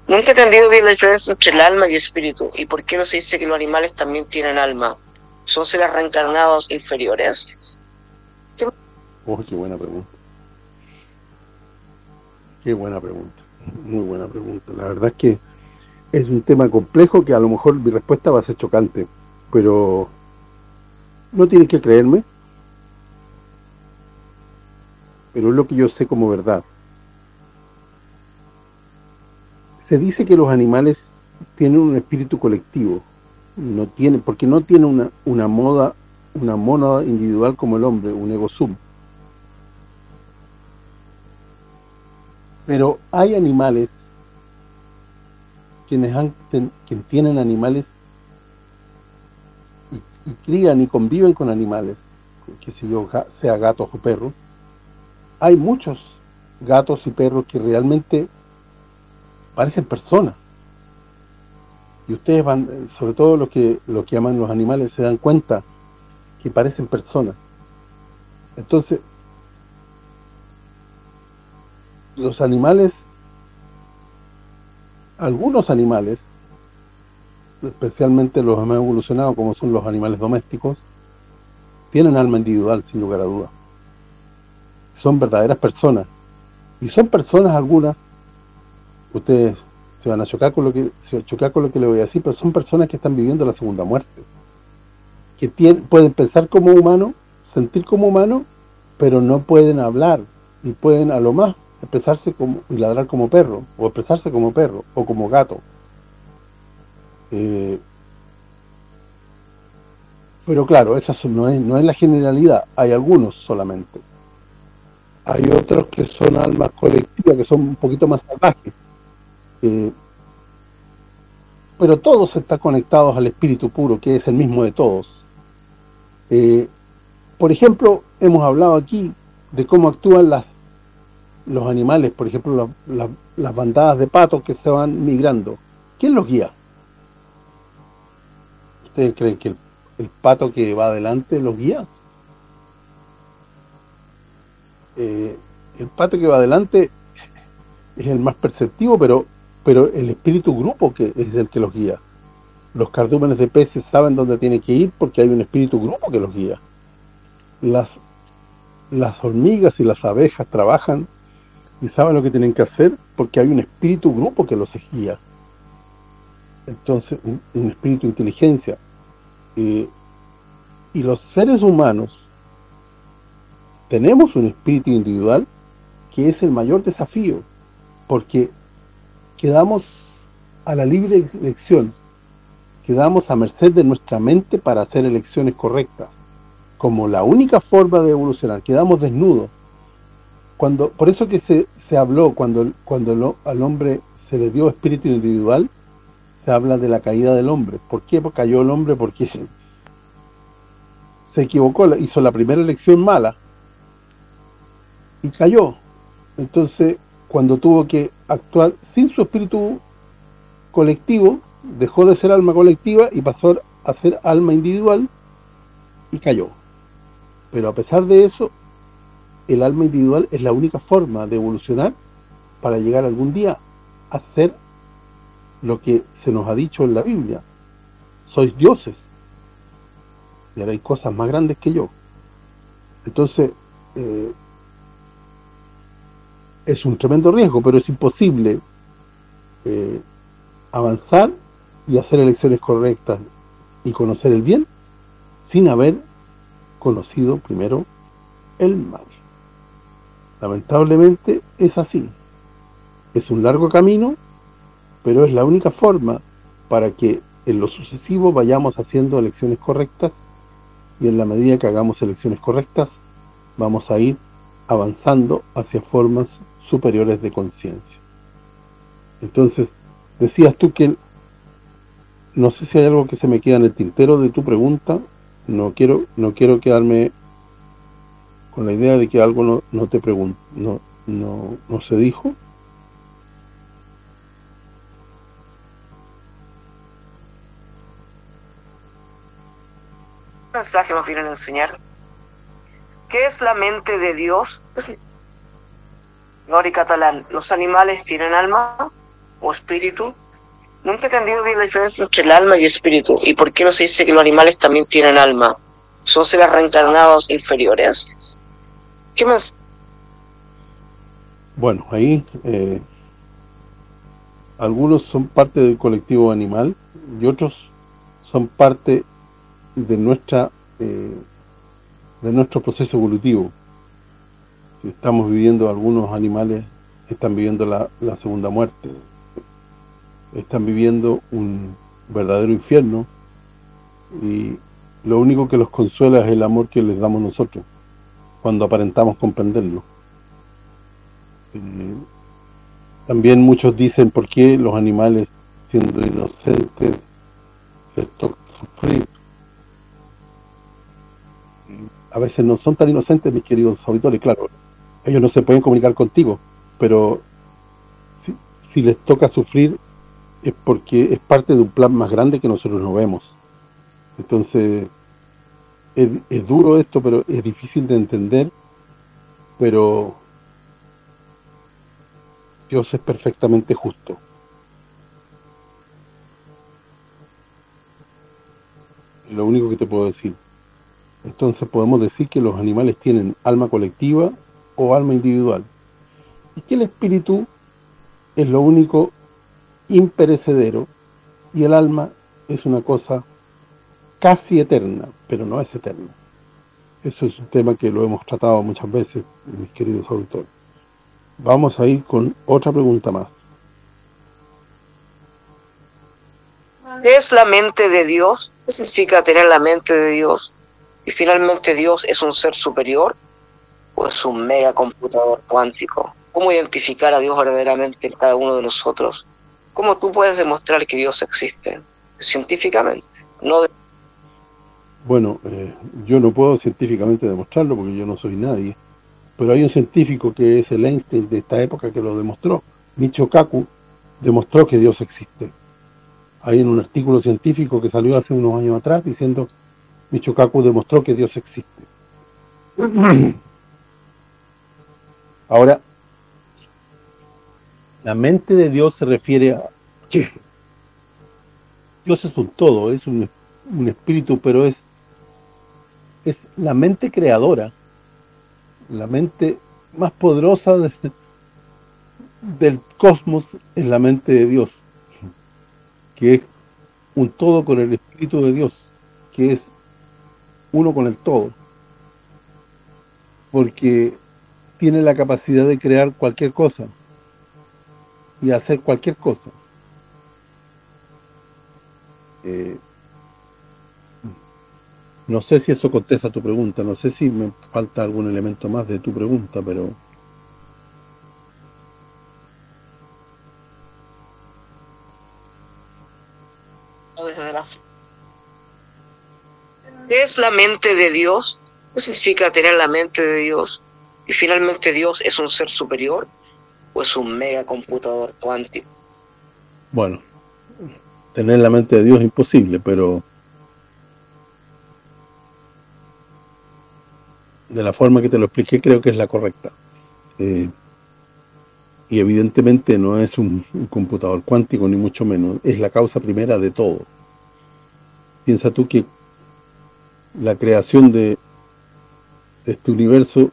Speaker 5: Nunca he entendido bien la diferencia entre el alma y el espíritu. ¿Y por qué no se dice que los animales también tienen alma? ¿Son seres reencarnados inferiores?
Speaker 1: Oh, qué buena pregunta. Qué buena pregunta. Muy buena pregunta. La verdad es que es un tema complejo que a lo mejor mi respuesta va a ser chocante, pero no tienen que creerme, pero es lo que yo sé como verdad. Se dice que los animales tienen un espíritu colectivo, no porque no tiene una, una moda, una mónada individual como el hombre, un ego sum. Pero hay animales quienes han, tienen animales y, crían y conviven con animales, que si yo sea gatos o perros, hay muchos gatos y perros que realmente parecen personas. Y ustedes van, sobre todo los que los que aman los animales, se dan cuenta que parecen personas. Entonces, los animales, algunos animales, especialmente los más evolucionados como son los animales domésticos, tienen alma individual, sin lugar a dudas. Son verdaderas personas. Y son personas algunas ustedes se van a chocar con lo que se chocar con lo que le voy a decir, pero son personas que están viviendo la segunda muerte. Que pueden pensar como humano, sentir como humano, pero no pueden hablar y pueden a lo más expresarse como y ladrar como perro o expresarse como perro o como gato. Eh, pero claro, esa no es, no es la generalidad, hay algunos solamente. Hay otros que son almas colectivas, que son un poquito más salvajes eh, pero todos están conectados al espíritu puro, que es el mismo de todos. Eh, por ejemplo, hemos hablado aquí de cómo actúan los animales, por ejemplo, las bandadas de patos que se van migrando. ¿Quién los guía? ¿Ustedes creen que el, pato que va adelante los guía? Eh, el pato que va adelante es el más perceptivo, pero pero el espíritu grupo que es el que los guía. Los cardúmenes de peces saben dónde tienen que ir porque hay un espíritu grupo que los guía. Las, las hormigas y las abejas trabajan y saben lo que tienen que hacer porque hay un espíritu grupo que los guía. Entonces, un, espíritu inteligencia. Eh, y los seres humanos tenemos un espíritu individual que es el mayor desafío, porque quedamos a la libre elección, quedamos a merced de nuestra mente para hacer elecciones correctas, como la única forma de evolucionar, quedamos desnudos. cuando Por eso que se, se habló, cuando, cuando al hombre se le dio espíritu individual, se habla de la caída del hombre. ¿Por qué? Cayó el hombre porque se equivocó, hizo la primera elección mala y cayó. Entonces, cuando tuvo que actuar sin su espíritu colectivo, dejó de ser alma colectiva y pasó a ser alma individual y cayó. Pero a pesar de eso, el alma individual es la única forma de evolucionar para llegar algún día a ser lo que se nos ha dicho en la Biblia. Sois dioses. Y hay cosas más grandes que yo. Entonces, eh, es un tremendo riesgo, pero es imposible eh, avanzar y hacer elecciones correctas y conocer el bien sin haber conocido primero el mal. Lamentablemente es así. Es un largo camino, pero es la única forma para que en lo sucesivo vayamos haciendo elecciones correctas y en la medida que hagamos elecciones correctas vamos a ir avanzando hacia formas superiores de conciencia. Entonces, decías tú que no sé si hay algo que se me queda en el tintero de tu pregunta, no quiero no quiero quedarme con la idea de que algo no, no te pregunto, no, no, no se dijo.
Speaker 5: mensaje nos vienen a enseñar? ¿Qué es la mente de Dios? Nori Catalán, ¿los animales tienen alma o espíritu? Nunca he entendido bien la diferencia entre el alma y espíritu. ¿Y por qué no se dice que los animales también tienen alma? ¿Son seres reencarnados inferiores? ¿Qué más?
Speaker 1: Bueno, ahí eh, algunos son parte del colectivo animal y otros son parte de nuestra eh, de nuestro proceso evolutivo estamos viviendo, algunos animales están viviendo la, segunda muerte, están viviendo un verdadero infierno y lo único que los consuela es el amor que les damos nosotros cuando aparentamos comprenderlo. Eh, también muchos dicen por qué los animales siendo inocentes les toca sufrir. A veces no son tan inocentes, mis queridos auditores, claro, ellos no se pueden comunicar contigo, pero si, les toca sufrir es porque es parte de un plan más grande que nosotros no vemos. Entonces, es, duro esto, pero es difícil de entender, pero Dios es perfectamente justo. lo único que te puedo decir. Entonces podemos decir que los animales tienen alma colectiva o alma individual. Y que el espíritu es lo único imperecedero y el alma es una cosa casi eterna, pero no es eterna. Eso es un tema que lo hemos tratado muchas veces, mis queridos auditores. Vamos a ir con otra pregunta más.
Speaker 5: ¿Qué es la mente de Dios? ¿Qué significa tener la mente de Dios? Y finalmente Dios es un ser superior o es un megacomputador cuántico? ¿Cómo identificar a Dios verdaderamente en cada uno de nosotros? ¿Cómo tú puedes demostrar que Dios existe? Científicamente, no
Speaker 1: Bueno, eh, yo no puedo científicamente demostrarlo porque yo no soy nadie, pero hay un científico que es el Einstein de esta época que lo demostró. Michio Kaku demostró que Dios existe. Hay en un artículo científico que salió hace unos años atrás diciendo Michio Kaku demostró que Dios existe. Ahora, la mente de Dios se refiere a... Dios es un todo, es un, un espíritu, pero es es la mente creadora, la mente más poderosa del cosmos es la mente de Dios, que es un todo con el Espíritu de Dios, que es uno con el todo, porque tiene la capacidad de crear cualquier cosa y hacer cualquier cosa. Eh, no sé si eso contesta tu pregunta, no sé si me falta algún elemento más de tu pregunta, pero...
Speaker 5: ¿Qué es la mente de Dios? ¿Qué significa tener la mente de Dios? Y finalmente Dios es un ser superior o es un megacomputador cuántico.
Speaker 1: Bueno, tener la mente de Dios es imposible, pero de la forma que te lo expliqué, creo que es la correcta. Eh, y evidentemente no es un, computador cuántico, ni mucho menos. Es la causa primera de todo. Piensa tú que la creación de, este universo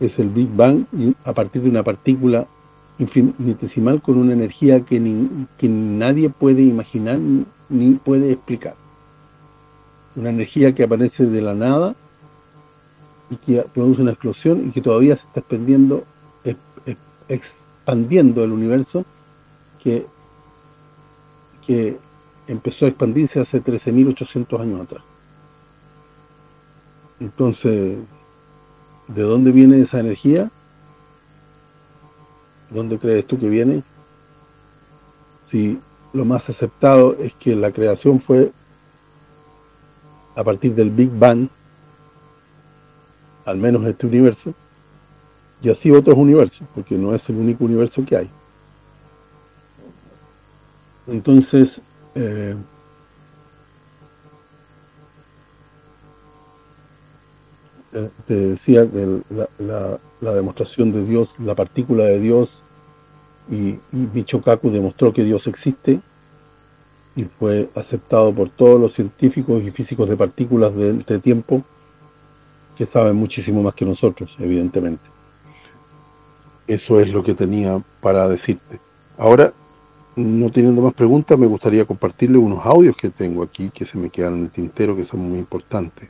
Speaker 1: es el Big Bang a partir de una partícula infinitesimal con una energía que, que nadie puede imaginar ni puede explicar. Una energía que aparece de la nada y que produce una explosión y que todavía se está expandiendo, expandiendo el universo que, que empezó a expandirse hace 13.800 años atrás. Entonces, ¿de dónde viene esa energía? ¿Dónde crees tú que viene? Si lo más aceptado es que la creación fue a partir del Big Bang, al menos este universo, y así otros universos, porque no es el único universo que hay. Entonces, eh, eh, te decía que la, demostración de Dios, la partícula de Dios, y, y demostró que Dios existe, y fue aceptado por todos los científicos y físicos de partículas de este tiempo, que saben muchísimo más que nosotros, evidentemente. Eso es lo que tenía para decirte. Ahora, no teniendo más preguntas, me gustaría compartirle unos audios que tengo aquí, que se me quedan en el tintero, que son muy importantes.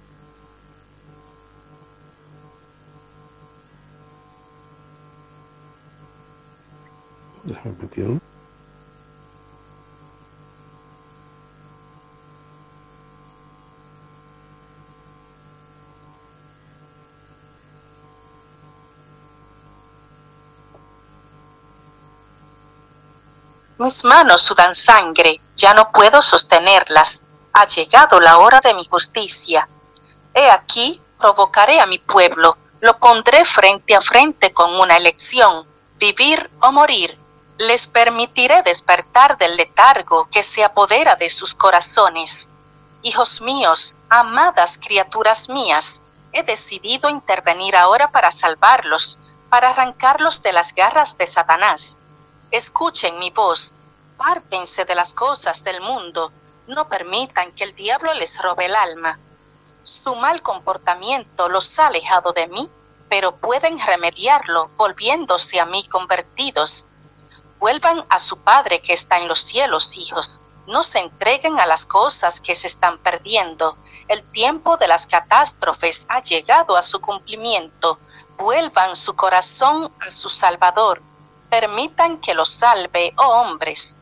Speaker 6: Mis manos sudan sangre, ya no puedo sostenerlas. Ha llegado la hora de mi justicia. He aquí, provocaré a mi pueblo, lo pondré frente a frente con una elección, vivir o morir. Les permitiré despertar del letargo que se apodera de sus corazones. Hijos míos, amadas criaturas mías, he decidido intervenir ahora para salvarlos, para arrancarlos de las garras de Satanás Escuchen mi voz, pártense de las cosas del mundo, no permitan que el diablo les robe el alma. Su mal comportamiento los ha alejado de mí, pero pueden remediarlo volviéndose a mí convertidos. Vuelvan a su Padre que está en los cielos, hijos. No se entreguen a las cosas que se están perdiendo. El tiempo de las catástrofes ha llegado a su cumplimiento. Vuelvan su corazón a su Salvador permitan que los salve, oh hombres.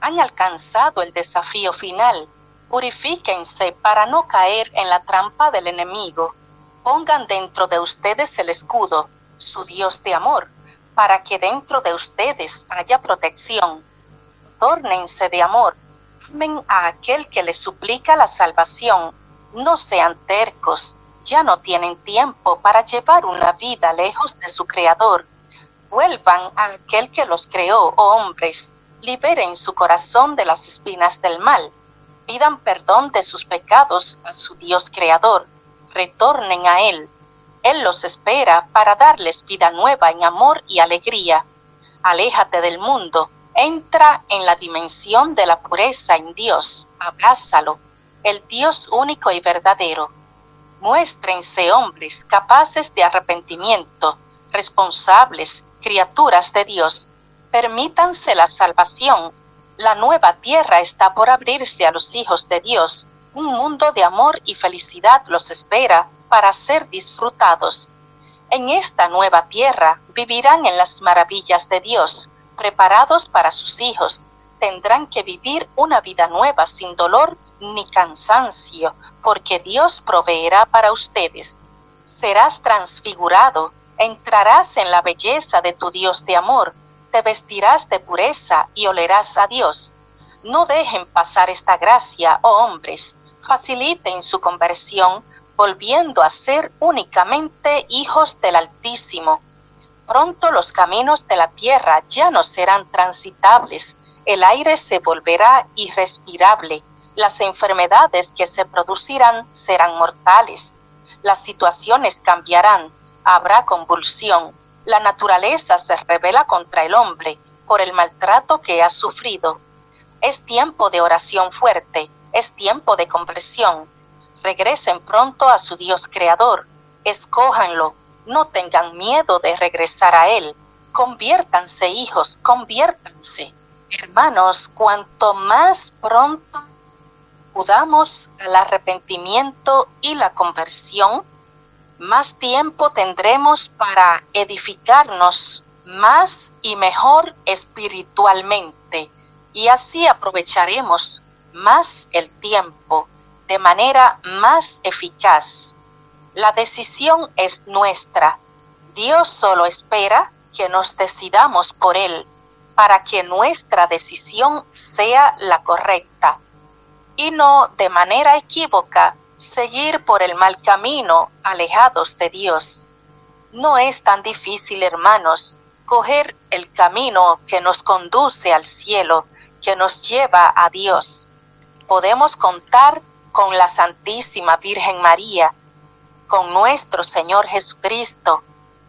Speaker 6: Han alcanzado el desafío final. Purifíquense para no caer en la trampa del enemigo. Pongan dentro de ustedes el escudo, su Dios de amor, para que dentro de ustedes haya protección. Tórnense de amor. Amen a aquel que les suplica la salvación No sean tercos, ya no tienen tiempo para llevar una vida lejos de su Creador. Vuelvan a aquel que los creó, oh hombres, liberen su corazón de las espinas del mal, pidan perdón de sus pecados a su Dios Creador, retornen a Él. Él los espera para darles vida nueva en amor y alegría. Aléjate del mundo, entra en la dimensión de la pureza en Dios, abrázalo, el Dios único y verdadero. Muéstrense hombres capaces de arrepentimiento, responsables, criaturas de Dios. Permítanse la salvación. La nueva tierra está por abrirse a los hijos de Dios. Un mundo de amor y felicidad los espera para ser disfrutados. En esta nueva tierra vivirán en las maravillas de Dios, preparados para sus hijos. Tendrán que vivir una vida nueva sin dolor ni cansancio, porque Dios proveerá para ustedes. Serás transfigurado, entrarás en la belleza de tu Dios de amor, te vestirás de pureza y olerás a Dios. No dejen pasar esta gracia, oh hombres, faciliten su conversión, volviendo a ser únicamente hijos del Altísimo. Pronto los caminos de la tierra ya no serán transitables, el aire se volverá irrespirable, las enfermedades que se producirán serán mortales, las situaciones cambiarán, habrá convulsión, la naturaleza se revela contra el hombre por el maltrato que ha sufrido. Es tiempo de oración fuerte, es tiempo de conversión. Regresen pronto a su Dios creador, escójanlo, no tengan miedo de regresar a Él. Conviértanse, hijos, conviértanse. Hermanos, cuanto más pronto acudamos al arrepentimiento y la conversión, más tiempo tendremos para edificarnos más y mejor espiritualmente y así aprovecharemos más el tiempo de manera más eficaz. La decisión es nuestra. Dios solo espera que nos decidamos por Él para que nuestra decisión sea la correcta y no de manera equívoca seguir por el mal camino alejados de Dios. No es tan difícil, hermanos, coger el camino que nos conduce al cielo, que nos lleva a Dios. Podemos contar con la Santísima Virgen María, con nuestro Señor Jesucristo,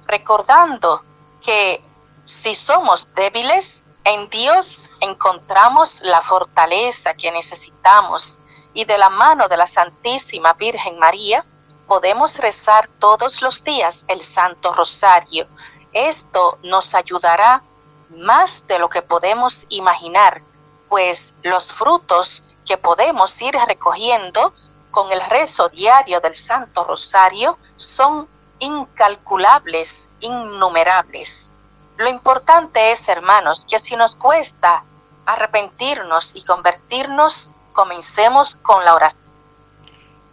Speaker 6: recordando que si somos débiles, en Dios encontramos la fortaleza que necesitamos y de la mano de la Santísima Virgen María podemos rezar todos los días el Santo Rosario. Esto nos ayudará más de lo que podemos imaginar, pues los frutos que podemos ir recogiendo con el rezo diario del Santo Rosario son incalculables, innumerables. Lo importante es, hermanos, que si nos cuesta arrepentirnos y convertirnos, comencemos con la oración.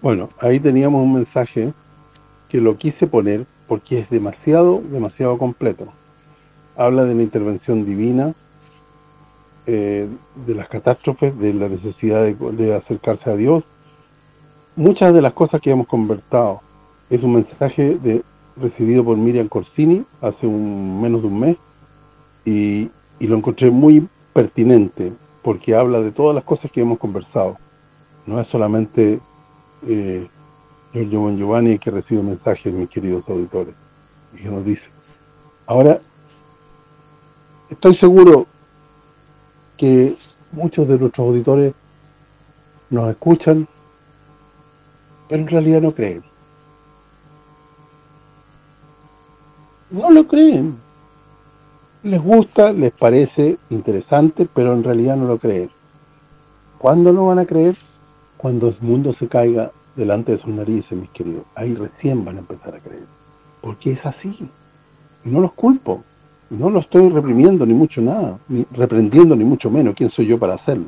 Speaker 1: Bueno, ahí teníamos un mensaje que lo quise poner porque es demasiado, demasiado completo. Habla de la intervención divina, eh, de las catástrofes, de la necesidad de, acercarse a Dios. Muchas de las cosas que hemos convertido es un mensaje de recibido por Miriam Corsini hace un menos de un mes y, lo encontré muy pertinente porque habla de todas las cosas que hemos conversado. No es solamente eh, Giorgio Bon Giovanni que recibe mensajes, mis queridos auditores, y que nos dice. Ahora, estoy seguro que muchos de nuestros auditores nos escuchan, pero en realidad no creen. no lo creen. Les gusta, les parece interesante, pero en realidad no lo creen. ¿Cuándo lo van a creer? Cuando el mundo se caiga delante de sus narices, mis queridos. Ahí recién van a empezar a creer. Porque es así. Y no los culpo. No lo estoy reprimiendo ni mucho nada, ni reprendiendo ni mucho menos. ¿Quién soy yo para hacerlo?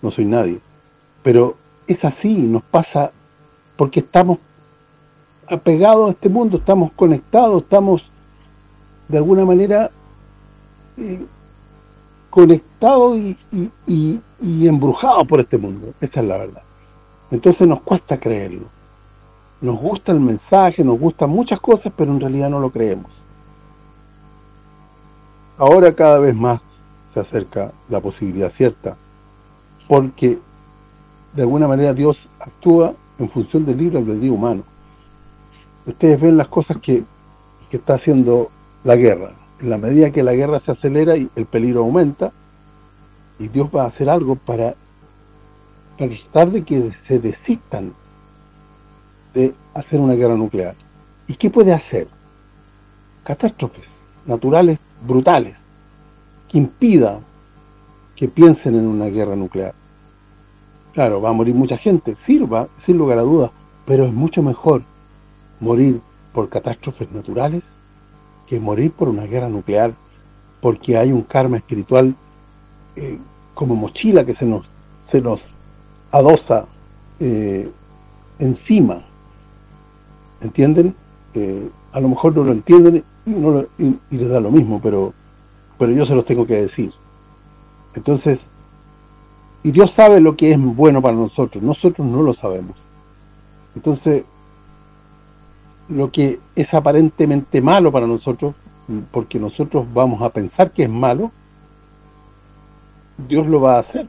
Speaker 1: No soy nadie. Pero es así, nos pasa porque estamos apegados a este mundo, estamos conectados, estamos de alguna manera eh, conectado y, y, embrujado por este mundo. Esa es la verdad. Entonces nos cuesta creerlo. nos gusta el mensaje, nos gustan muchas cosas, pero en realidad no lo creemos. Ahora cada vez más se acerca la posibilidad cierta, porque de alguna manera Dios actúa en función del libre albedrío humano. Ustedes ven las cosas que, que está haciendo la guerra. En la medida que la guerra se acelera y el peligro aumenta, y Dios va a hacer algo para, tratar de que se desistan de hacer una guerra nuclear. ¿Y qué puede hacer? Catástrofes naturales brutales que impida que piensen en una guerra nuclear. Claro, va a morir mucha gente, sirva, sin lugar a dudas, pero es mucho mejor morir por catástrofes naturales que morir por una guerra nuclear, porque hay un karma espiritual eh, como mochila que se nos se nos adosa eh, encima. ¿Entienden? Eh, a lo mejor no lo entienden y, les da lo mismo, pero pero yo se los tengo que decir. Entonces, y Dios sabe lo que es bueno para nosotros, nosotros no lo sabemos. Entonces, lo que es aparentemente malo para nosotros, porque nosotros vamos a pensar que es malo, Dios lo va a hacer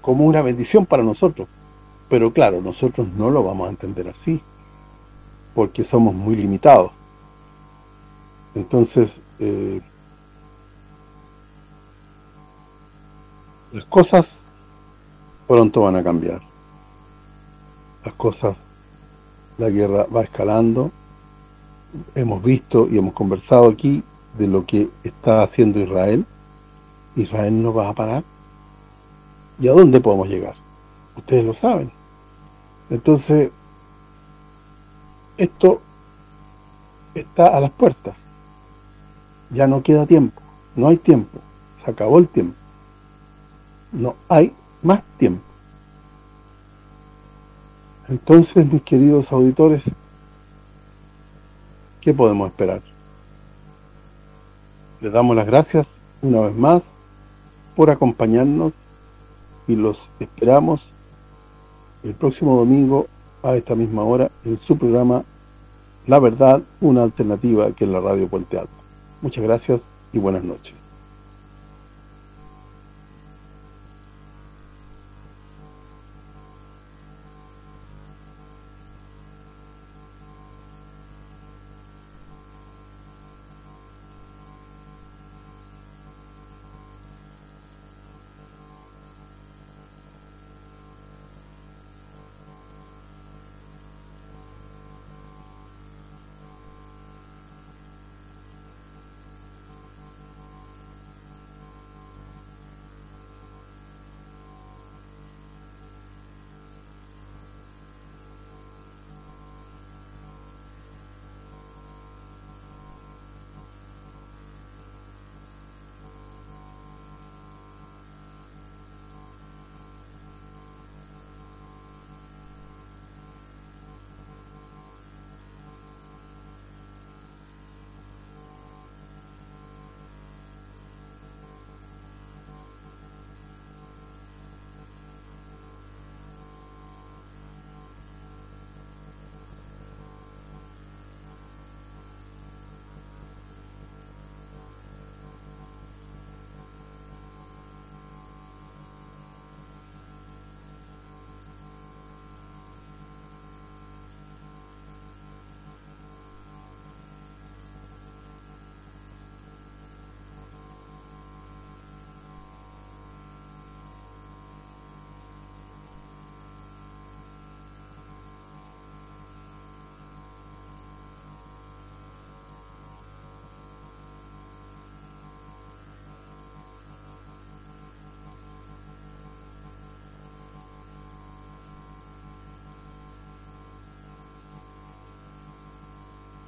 Speaker 1: como una bendición para nosotros. Pero claro, nosotros no lo vamos a entender así, porque somos muy limitados. Entonces, eh, las cosas pronto van a cambiar. Las cosas, la guerra va escalando. Hemos visto y hemos conversado aquí de lo que está haciendo Israel. Israel no va a parar. ¿Y a dónde podemos llegar? Ustedes lo saben. Entonces, esto está a las puertas. Ya no queda tiempo. No hay tiempo. Se acabó el tiempo. No hay más tiempo. Entonces, mis queridos auditores, ¿qué podemos esperar? Les damos las gracias una vez más por acompañarnos y los esperamos el próximo domingo a esta misma hora en su programa La Verdad, una alternativa que es la Radio Puente Alto. Muchas gracias y buenas noches.